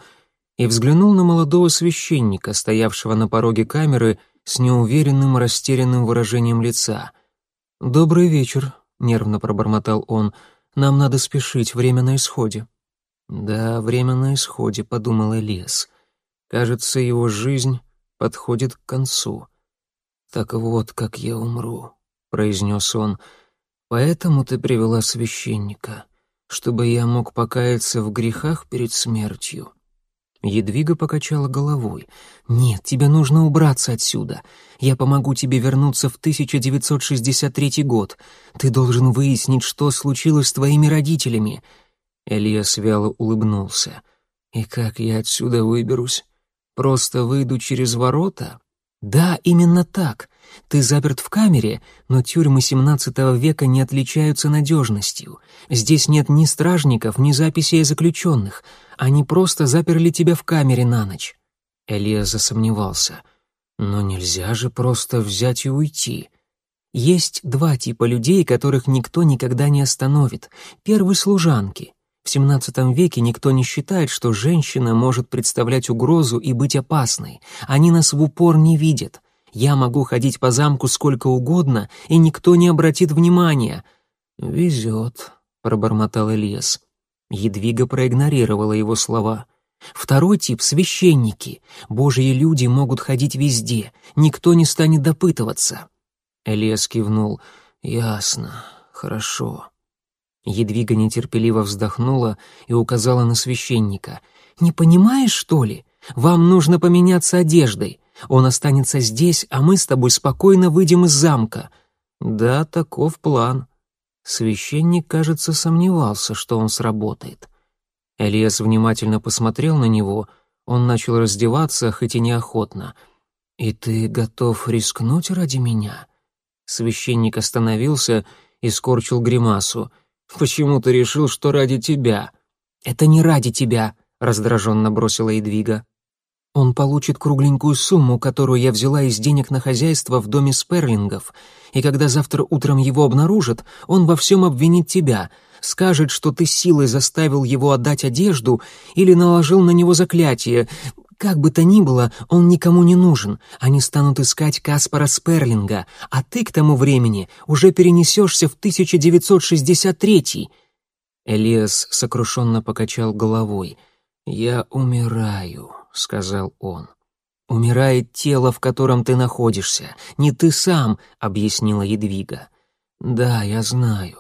и взглянул на молодого священника, стоявшего на пороге камеры с неуверенным, растерянным выражением лица. «Добрый вечер», — нервно пробормотал он. «Нам надо спешить, время на исходе». «Да, время на исходе», — подумал Элиас. «Кажется, его жизнь подходит к концу. «Так вот, как я умру», — произнес он. «Поэтому ты привела священника, чтобы я мог покаяться в грехах перед смертью». Едвига покачала головой. «Нет, тебе нужно убраться отсюда. Я помогу тебе вернуться в 1963 год. Ты должен выяснить, что случилось с твоими родителями». Элиас вяло улыбнулся. «И как я отсюда выберусь?» Просто выйду через ворота? Да, именно так. Ты заперт в камере, но тюрьмы XVII века не отличаются надежностью. Здесь нет ни стражников, ни записей о заключенных. Они просто заперли тебя в камере на ночь. Элиас засомневался. Но нельзя же просто взять и уйти. Есть два типа людей, которых никто никогда не остановит. Первый — служанки — в XVII веке никто не считает, что женщина может представлять угрозу и быть опасной. Они нас в упор не видят. Я могу ходить по замку сколько угодно, и никто не обратит внимания. «Везет», — пробормотал Ильяс. Едвига проигнорировала его слова. Второй тип — священники. Божьи люди могут ходить везде, никто не станет допытываться. Элиас кивнул. «Ясно, хорошо». Едвига нетерпеливо вздохнула и указала на священника. «Не понимаешь, что ли? Вам нужно поменяться одеждой. Он останется здесь, а мы с тобой спокойно выйдем из замка». «Да, таков план». Священник, кажется, сомневался, что он сработает. Элиас внимательно посмотрел на него, он начал раздеваться, хоть и неохотно. «И ты готов рискнуть ради меня?» Священник остановился и скорчил гримасу. «Почему ты решил, что ради тебя?» «Это не ради тебя», — раздраженно бросила Едвига. Он получит кругленькую сумму, которую я взяла из денег на хозяйство в доме Сперлингов, и когда завтра утром его обнаружат, он во всем обвинит тебя, скажет, что ты силой заставил его отдать одежду или наложил на него заклятие. Как бы то ни было, он никому не нужен, они станут искать Каспара Сперлинга, а ты к тому времени уже перенесешься в 1963 Элиас сокрушенно покачал головой. «Я умираю» сказал он. «Умирает тело, в котором ты находишься, не ты сам», — объяснила Едвига. «Да, я знаю,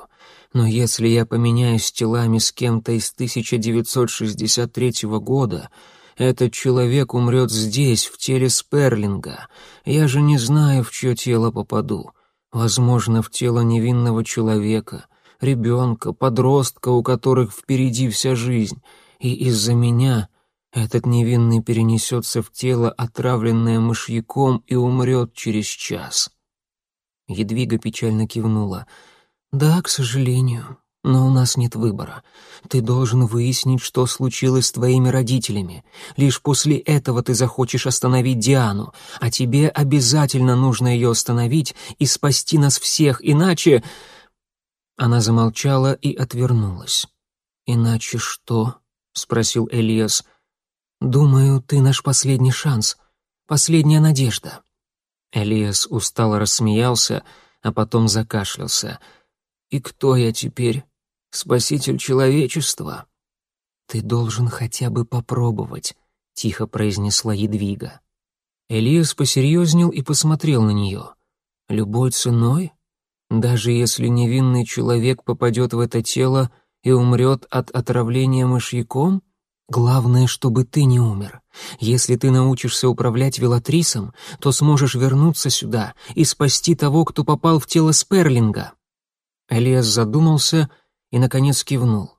но если я поменяюсь телами с кем-то из 1963 года, этот человек умрет здесь, в теле Сперлинга. Я же не знаю, в чье тело попаду. Возможно, в тело невинного человека, ребенка, подростка, у которых впереди вся жизнь. И из-за меня этот невинный перенесется в тело, отравленное мышьяком, и умрет через час. Едвига печально кивнула. «Да, к сожалению, но у нас нет выбора. Ты должен выяснить, что случилось с твоими родителями. Лишь после этого ты захочешь остановить Диану, а тебе обязательно нужно ее остановить и спасти нас всех, иначе...» Она замолчала и отвернулась. «Иначе что?» — спросил Элиас. «Думаю, ты наш последний шанс, последняя надежда». Элиас устало рассмеялся, а потом закашлялся. «И кто я теперь? Спаситель человечества?» «Ты должен хотя бы попробовать», — тихо произнесла Едвига. Элиас посерьезнел и посмотрел на нее. «Любой ценой? Даже если невинный человек попадет в это тело и умрет от отравления мышьяком?» Главное, чтобы ты не умер. Если ты научишься управлять велатрисом, то сможешь вернуться сюда и спасти того, кто попал в тело Сперлинга». Элиас задумался и, наконец, кивнул.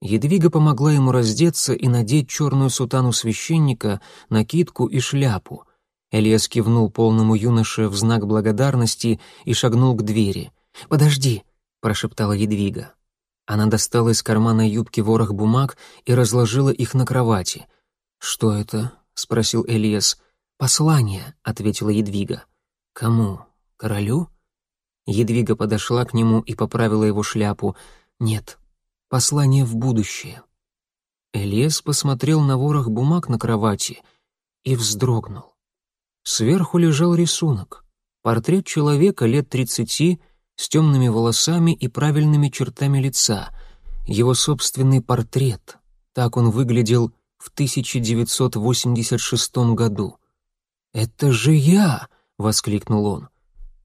Едвига помогла ему раздеться и надеть черную сутану священника, накидку и шляпу. Элиас кивнул полному юноше в знак благодарности и шагнул к двери. «Подожди», — прошептала Едвига. Она достала из кармана юбки ворох бумаг и разложила их на кровати. «Что это?» — спросил Элиас. «Послание», — ответила Едвига. «Кому? Королю?» Едвига подошла к нему и поправила его шляпу. «Нет, послание в будущее». Элиас посмотрел на ворох бумаг на кровати и вздрогнул. Сверху лежал рисунок. Портрет человека лет тридцати — с темными волосами и правильными чертами лица, его собственный портрет. Так он выглядел в 1986 году. «Это же я!» — воскликнул он.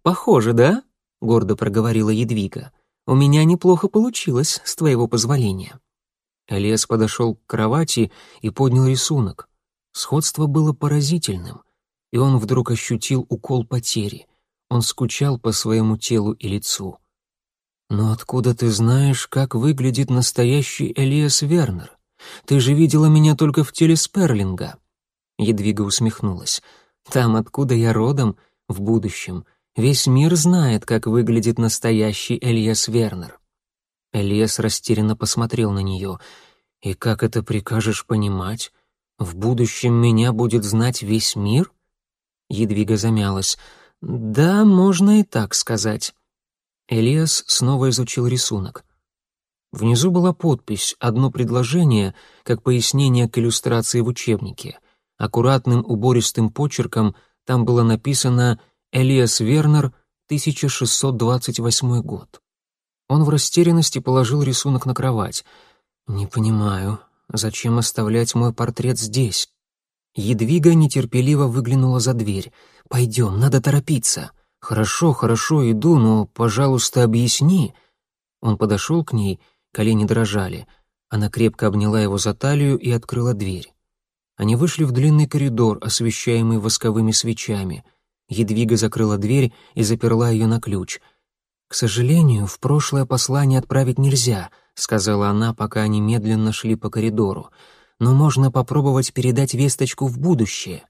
«Похоже, да?» — гордо проговорила Едвига. «У меня неплохо получилось, с твоего позволения». Элиас подошел к кровати и поднял рисунок. Сходство было поразительным, и он вдруг ощутил укол потери. Он скучал по своему телу и лицу. «Но откуда ты знаешь, как выглядит настоящий Элиас Вернер? Ты же видела меня только в теле Сперлинга». Едвига усмехнулась. «Там, откуда я родом, в будущем, весь мир знает, как выглядит настоящий Элиас Вернер». Элиас растерянно посмотрел на нее. «И как это прикажешь понимать? В будущем меня будет знать весь мир?» Едвига замялась. Да, можно и так сказать. Элиас снова изучил рисунок. Внизу была подпись, одно предложение, как пояснение к иллюстрации в учебнике. Аккуратным убористым почерком там было написано «Элиас Вернер, 1628 год». Он в растерянности положил рисунок на кровать. «Не понимаю, зачем оставлять мой портрет здесь?» Едвига нетерпеливо выглянула за дверь. «Пойдем, надо торопиться». «Хорошо, хорошо, иду, но, пожалуйста, объясни». Он подошел к ней, колени дрожали. Она крепко обняла его за талию и открыла дверь. Они вышли в длинный коридор, освещаемый восковыми свечами. Едвига закрыла дверь и заперла ее на ключ. «К сожалению, в прошлое послание отправить нельзя», — сказала она, пока они медленно шли по коридору. «Но можно попробовать передать весточку в будущее.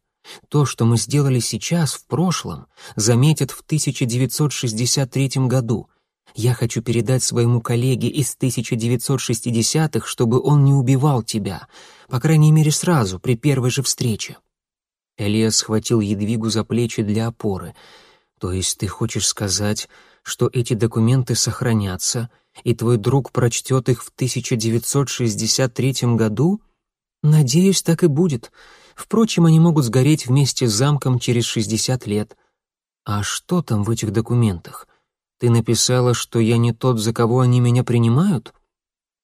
То, что мы сделали сейчас, в прошлом, заметят в 1963 году. Я хочу передать своему коллеге из 1960-х, чтобы он не убивал тебя, по крайней мере сразу, при первой же встрече». Элиас схватил Едвигу за плечи для опоры. «То есть ты хочешь сказать, что эти документы сохранятся, и твой друг прочтет их в 1963 году? Надеюсь, так и будет. Впрочем, они могут сгореть вместе с замком через 60 лет. А что там в этих документах? Ты написала, что я не тот, за кого они меня принимают?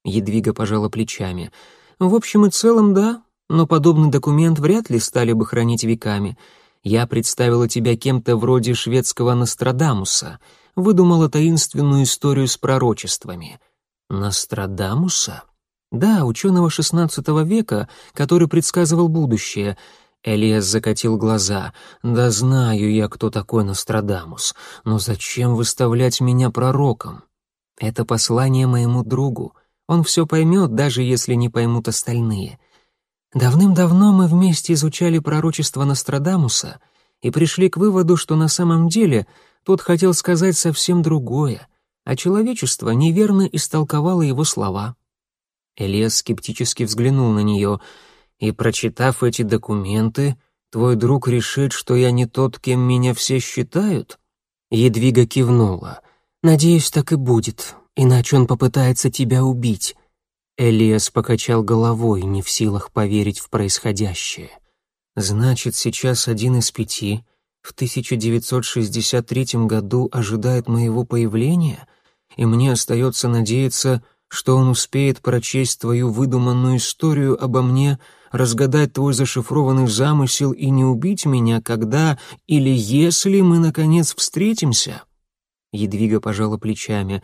Едвига пожала плечами. В общем и целом, да, но подобный документ вряд ли стали бы хранить веками. Я представила тебя кем-то вроде шведского Нострадамуса — выдумала таинственную историю с пророчествами. Нострадамуса? Да, ученого XVI века, который предсказывал будущее. Элиас закатил глаза. «Да знаю я, кто такой Нострадамус, но зачем выставлять меня пророком? Это послание моему другу. Он все поймет, даже если не поймут остальные. Давным-давно мы вместе изучали пророчество Нострадамуса и пришли к выводу, что на самом деле тот хотел сказать совсем другое, а человечество неверно истолковало его слова. Элиас скептически взглянул на нее, и, прочитав эти документы, твой друг решит, что я не тот, кем меня все считают? Едвига кивнула. Надеюсь, так и будет, иначе он попытается тебя убить. Элиас покачал головой, не в силах поверить в происходящее. Значит, сейчас один из пяти в 1963 году ожидает моего появления, и мне остается надеяться, что он успеет прочесть твою выдуманную историю обо мне, разгадать твой зашифрованный замысел и не убить меня, когда или если мы, наконец, встретимся». Едвига пожала плечами.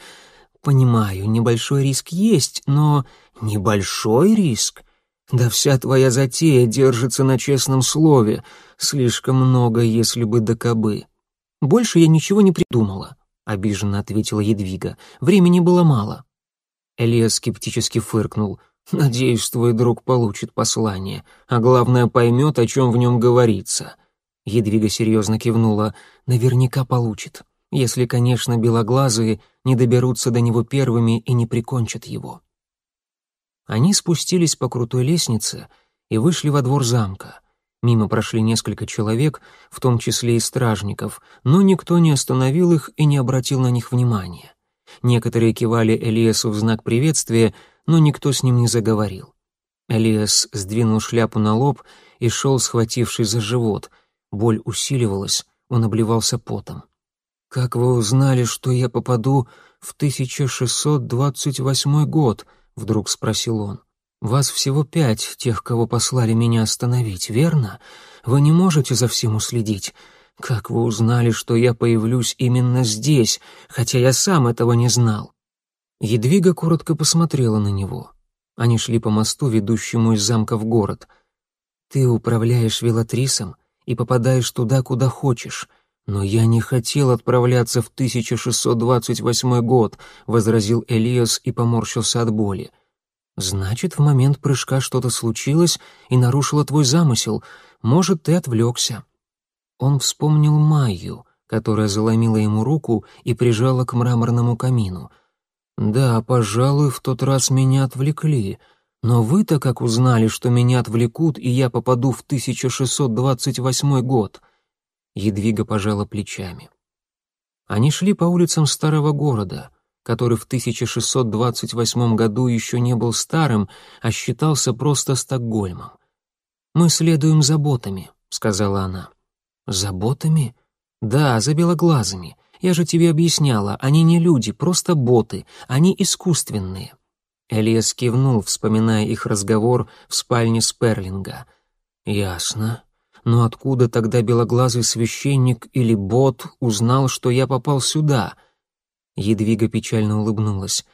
«Понимаю, небольшой риск есть, но...» «Небольшой риск?» Да вся твоя затея держится на честном слове. Слишком много, если бы да кобы. Больше я ничего не придумала, обиженно ответила Едвига. Времени было мало. Элия скептически фыркнул. Надеюсь, твой друг получит послание, а главное поймет, о чем в нем говорится. Едвига серьезно кивнула. Наверняка получит, если, конечно, белоглазые не доберутся до него первыми и не прикончат его. Они спустились по крутой лестнице и вышли во двор замка. Мимо прошли несколько человек, в том числе и стражников, но никто не остановил их и не обратил на них внимания. Некоторые кивали Элиасу в знак приветствия, но никто с ним не заговорил. Элиас сдвинул шляпу на лоб и шел, схватившись за живот. Боль усиливалась, он обливался потом. «Как вы узнали, что я попаду в 1628 год?» — вдруг спросил он. «Вас всего пять, тех, кого послали меня остановить, верно? Вы не можете за всем уследить. Как вы узнали, что я появлюсь именно здесь, хотя я сам этого не знал?» Едвига коротко посмотрела на него. Они шли по мосту, ведущему из замка в город. «Ты управляешь велатрисом и попадаешь туда, куда хочешь», «Но я не хотел отправляться в 1628 год», — возразил Элиас и поморщился от боли. «Значит, в момент прыжка что-то случилось и нарушило твой замысел. Может, ты отвлекся». Он вспомнил Майю, которая заломила ему руку и прижала к мраморному камину. «Да, пожалуй, в тот раз меня отвлекли. Но вы-то как узнали, что меня отвлекут, и я попаду в 1628 год?» Едвига пожала плечами. Они шли по улицам старого города, который в 1628 году еще не был старым, а считался просто Стокгольмом. «Мы следуем заботами», — сказала она. «Заботами?» «Да, за белоглазыми. Я же тебе объясняла, они не люди, просто боты, они искусственные». Элиас кивнул, вспоминая их разговор в спальне Сперлинга. «Ясно. Но откуда тогда белоглазый священник или бот узнал, что я попал сюда? Едвига печально улыбнулась.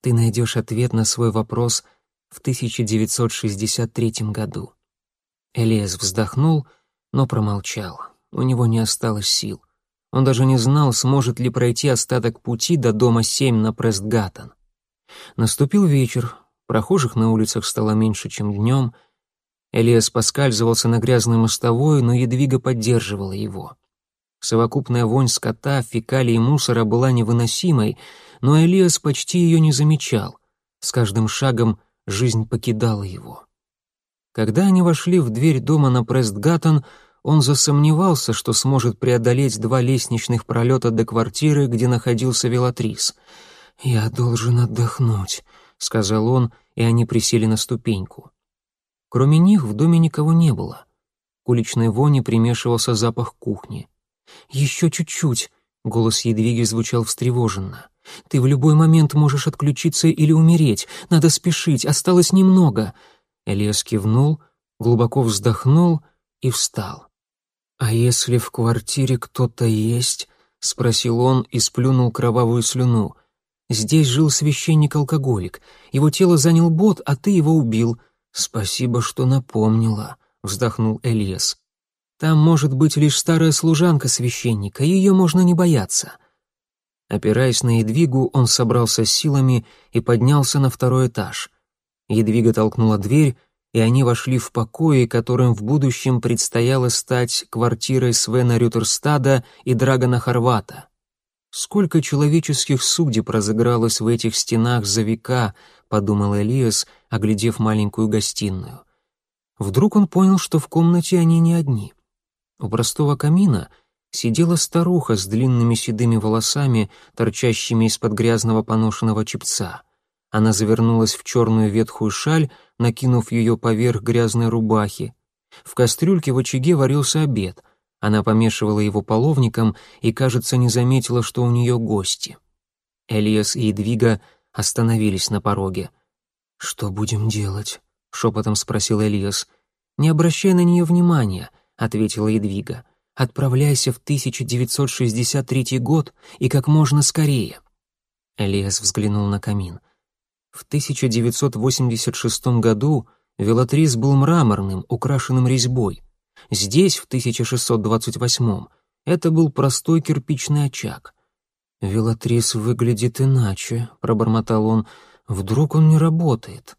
Ты найдешь ответ на свой вопрос в 1963 году. Элиас вздохнул, но промолчал. У него не осталось сил. Он даже не знал, сможет ли пройти остаток пути до дома 7 на Престгаттон. Наступил вечер, прохожих на улицах стало меньше, чем днем. Элиас поскальзывался на грязной мостовой, но Едвига поддерживала его. Совокупная вонь скота, фекалий и мусора была невыносимой, но Элиас почти ее не замечал. С каждым шагом жизнь покидала его. Когда они вошли в дверь дома на Престгаттон, он засомневался, что сможет преодолеть два лестничных пролета до квартиры, где находился Велатрис. «Я должен отдохнуть», — сказал он, и они присели на ступеньку. Кроме них в доме никого не было. К уличной вони примешивался запах кухни. «Еще чуть-чуть», — голос Едвиги звучал встревоженно. «Ты в любой момент можешь отключиться или умереть. Надо спешить, осталось немного». Элиас кивнул, глубоко вздохнул и встал. «А если в квартире кто-то есть?» — спросил он и сплюнул кровавую слюну. «Здесь жил священник-алкоголик. Его тело занял бот, а ты его убил. Спасибо, что напомнила», — вздохнул Элиас. «Там может быть лишь старая служанка священника, ее можно не бояться». Опираясь на Едвигу, он собрался с силами и поднялся на второй этаж. Едвига толкнула дверь, и они вошли в покои, которым в будущем предстояло стать квартирой Свена Рютерстада и Драгона Хорвата. «Сколько человеческих судеб разыгралось в этих стенах за века», — подумал Элиас, оглядев маленькую гостиную. Вдруг он понял, что в комнате они не одни. У простого камина сидела старуха с длинными седыми волосами, торчащими из-под грязного поношенного чепца. Она завернулась в черную ветхую шаль, накинув ее поверх грязной рубахи. В кастрюльке в очаге варился обед. Она помешивала его половником и, кажется, не заметила, что у нее гости. Элиас и Едвига остановились на пороге. «Что будем делать?» — шепотом спросил Элиас. «Не обращай на нее внимания», — ответила Едвига. «Отправляйся в 1963 год и как можно скорее». Элиас взглянул на камин. В 1986 году Велатрис был мраморным, украшенным резьбой. Здесь, в 1628 это был простой кирпичный очаг. «Велатрис выглядит иначе», — пробормотал он. «Вдруг он не работает?»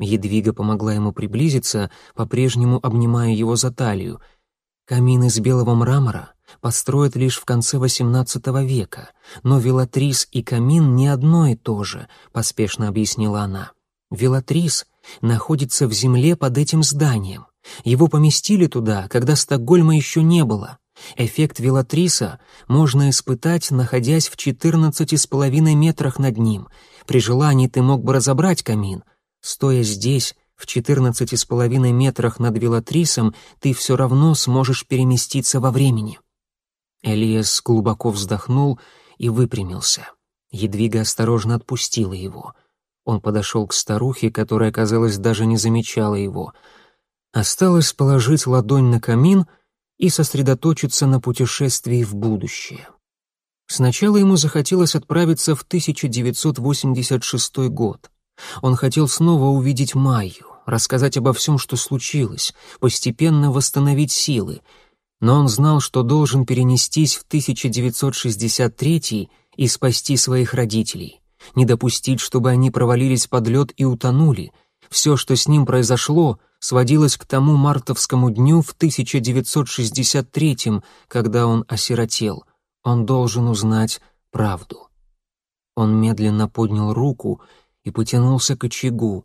Едвига помогла ему приблизиться, по-прежнему обнимая его за талию. Камин из белого мрамора построят лишь в конце XVIII века, но велатрис и камин не одно и то же, поспешно объяснила она. Велатрис находится в земле под этим зданием. Его поместили туда, когда Стокгольма еще не было. Эффект велатриса можно испытать, находясь в 14,5 метрах над ним. При желании ты мог бы разобрать камин. Стоя здесь, в 14,5 метрах над велатрисом, ты все равно сможешь переместиться во времени. Элиас глубоко вздохнул и выпрямился. Едвига осторожно отпустила его. Он подошел к старухе, которая, казалось, даже не замечала его. Осталось положить ладонь на камин и сосредоточиться на путешествии в будущее. Сначала ему захотелось отправиться в 1986 год. Он хотел снова увидеть Майю, рассказать обо всем, что случилось, постепенно восстановить силы — но он знал, что должен перенестись в 1963 и спасти своих родителей, не допустить, чтобы они провалились под лед и утонули. Все, что с ним произошло, сводилось к тому мартовскому дню в 1963, когда он осиротел. Он должен узнать правду. Он медленно поднял руку и потянулся к очагу.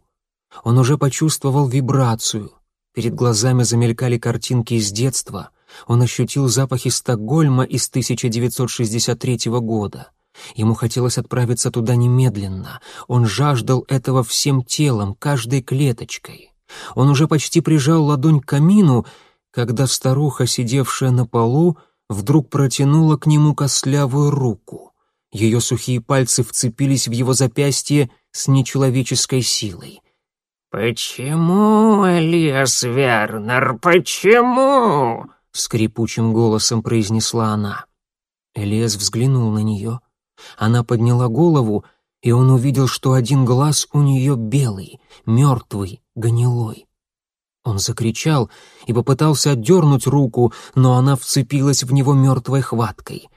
Он уже почувствовал вибрацию. Перед глазами замелькали картинки из детства — он ощутил запахи Стокгольма из 1963 года. Ему хотелось отправиться туда немедленно. Он жаждал этого всем телом, каждой клеточкой. Он уже почти прижал ладонь к камину, когда старуха, сидевшая на полу, вдруг протянула к нему костлявую руку. Ее сухие пальцы вцепились в его запястье с нечеловеческой силой. «Почему, Элиас Вернер, почему?» скрипучим голосом произнесла она. Элиас взглянул на нее. Она подняла голову, и он увидел, что один глаз у нее белый, мертвый, гнилой. Он закричал и попытался отдернуть руку, но она вцепилась в него мертвой хваткой.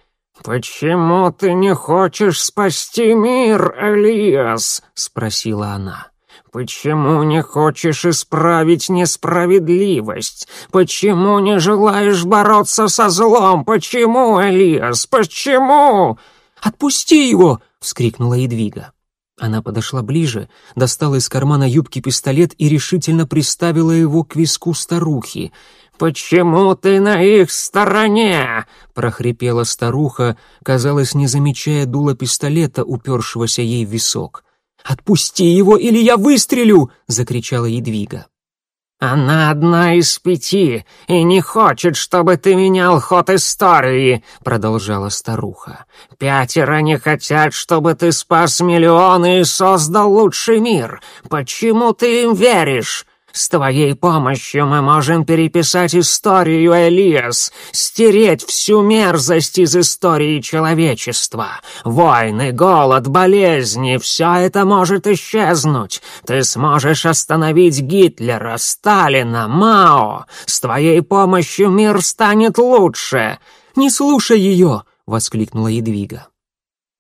«Почему ты не хочешь спасти мир, Элиас?» — спросила она. «Почему не хочешь исправить несправедливость? Почему не желаешь бороться со злом? Почему, Элиас? Почему?» «Отпусти его!» — вскрикнула Едвига. Она подошла ближе, достала из кармана юбки пистолет и решительно приставила его к виску старухи. «Почему ты на их стороне?» — прохрипела старуха, казалось, не замечая дула пистолета, упершегося ей в висок. «Отпусти его, или я выстрелю!» — закричала Едвига. «Она одна из пяти и не хочет, чтобы ты менял ход истории», — продолжала старуха. «Пятеро не хотят, чтобы ты спас миллионы и создал лучший мир. Почему ты им веришь? С твоей помощью мы можем переписать историю, Элиас, стереть всю мерзость из истории человечества. Войны, голод, болезни — все это может исчезнуть. Ты сможешь остановить Гитлера, Сталина, Мао. С твоей помощью мир станет лучше. «Не слушай ее!» — воскликнула Едвига.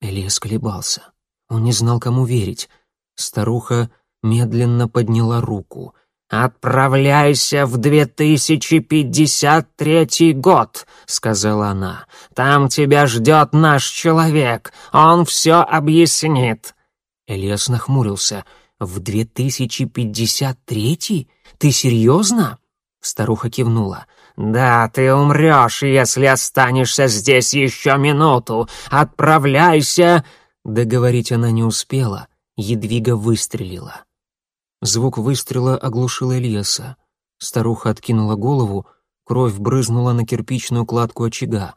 Элиас колебался. Он не знал, кому верить. Старуха медленно подняла руку — «Отправляйся в 2053 год», — сказала она. «Там тебя ждет наш человек, он все объяснит». Элиас нахмурился. «В 2053? Ты серьезно?» Старуха кивнула. «Да, ты умрешь, если останешься здесь еще минуту. Отправляйся!» Договорить она не успела. Едвига выстрелила. Звук выстрела оглушил Элиаса. Старуха откинула голову, кровь брызнула на кирпичную кладку очага.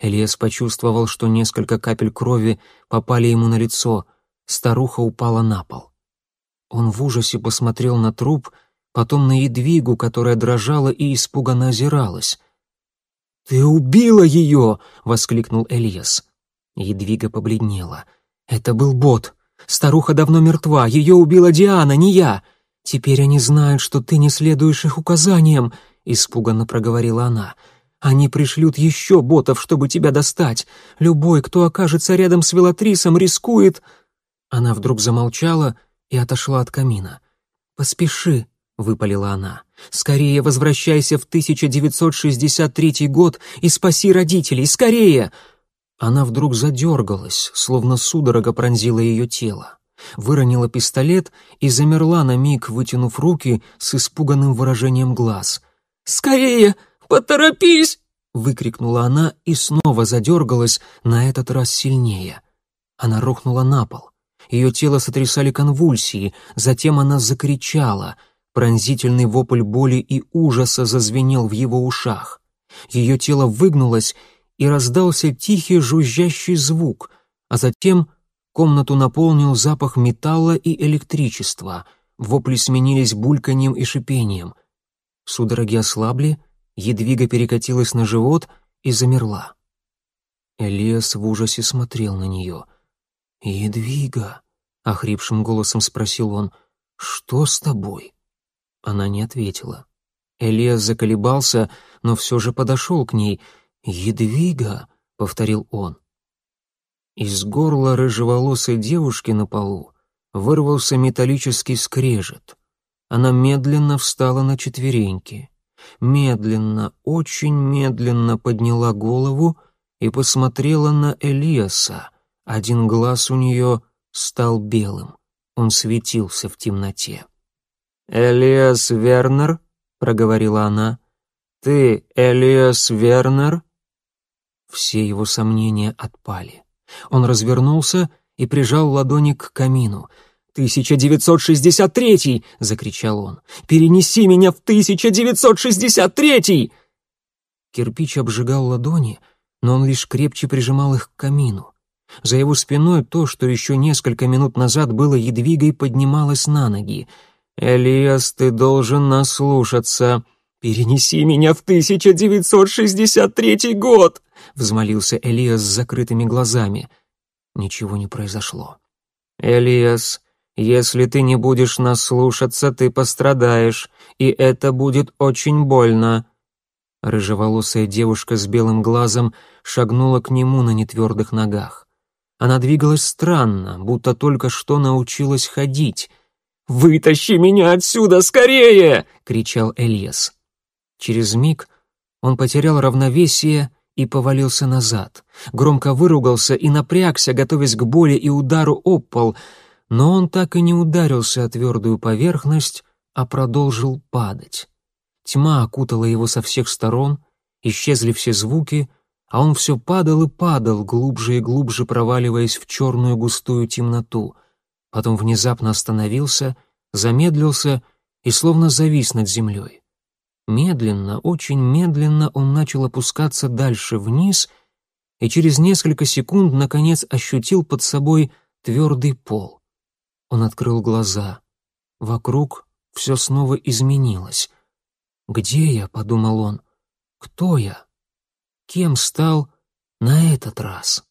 Элиас почувствовал, что несколько капель крови попали ему на лицо. Старуха упала на пол. Он в ужасе посмотрел на труп, потом на едвигу, которая дрожала и испуганно озиралась. «Ты убила ее!» — воскликнул Элиас. Едвига побледнела. «Это был бот. Старуха давно мертва, ее убила Диана, не я. Теперь они знают, что ты не следуешь их указаниям», — испуганно проговорила она. «Они пришлют еще ботов, чтобы тебя достать. Любой, кто окажется рядом с Велатрисом, рискует...» Она вдруг замолчала и отошла от камина. «Поспеши», — выпалила она. «Скорее возвращайся в 1963 год и спаси родителей, скорее!» Она вдруг задергалась, словно судорога пронзила ее тело. Выронила пистолет и замерла на миг, вытянув руки с испуганным выражением глаз. «Скорее! Поторопись!» — выкрикнула она и снова задергалась, на этот раз сильнее. Она рухнула на пол. Ее тело сотрясали конвульсии, затем она закричала. Пронзительный вопль боли и ужаса зазвенел в его ушах. Ее тело выгнулось, и раздался тихий жужжащий звук, а затем комнату наполнил запах металла и электричества. Вопли сменились бульканьем и шипением. Судороги ослабли, едвига перекатилась на живот и замерла. Элиас в ужасе смотрел на нее. «Едвига», — охрипшим голосом спросил он, — «что с тобой?» Она не ответила. Элиас заколебался, но все же подошел к ней — «Едвига», — повторил он. Из горла рыжеволосой девушки на полу вырвался металлический скрежет. Она медленно встала на четвереньки. Медленно, очень медленно подняла голову и посмотрела на Элиаса. Один глаз у нее стал белым. Он светился в темноте. «Элиас Вернер?» — проговорила она. «Ты Элиас Вернер?» Все его сомнения отпали. Он развернулся и прижал ладони к камину. «1963!» — закричал он. «Перенеси меня в 1963!» Кирпич обжигал ладони, но он лишь крепче прижимал их к камину. За его спиной то, что еще несколько минут назад было едвигой, поднималось на ноги. «Элиас, ты должен нас слушаться», «Перенеси меня в 1963 год!» — взмолился Элиас с закрытыми глазами. Ничего не произошло. «Элиас, Если ты не будешь нас слушаться, ты пострадаешь, и это будет очень больно». Рыжеволосая девушка с белым глазом шагнула к нему на нетвердых ногах. Она двигалась странно, будто только что научилась ходить. «Вытащи меня отсюда скорее!» — кричал Эльяс. Через миг он потерял равновесие и повалился назад. Громко выругался и напрягся, готовясь к боли и удару об пол, но он так и не ударился о твердую поверхность, а продолжил падать. Тьма окутала его со всех сторон, исчезли все звуки, а он все падал и падал, глубже и глубже проваливаясь в черную густую темноту. Потом внезапно остановился, замедлился и словно завис над землей. Медленно, очень медленно он начал опускаться дальше вниз и через несколько секунд, наконец, ощутил под собой твердый пол. Он открыл глаза. Вокруг все снова изменилось. «Где я?» — подумал он. «Кто я?» Кем стал на этот раз?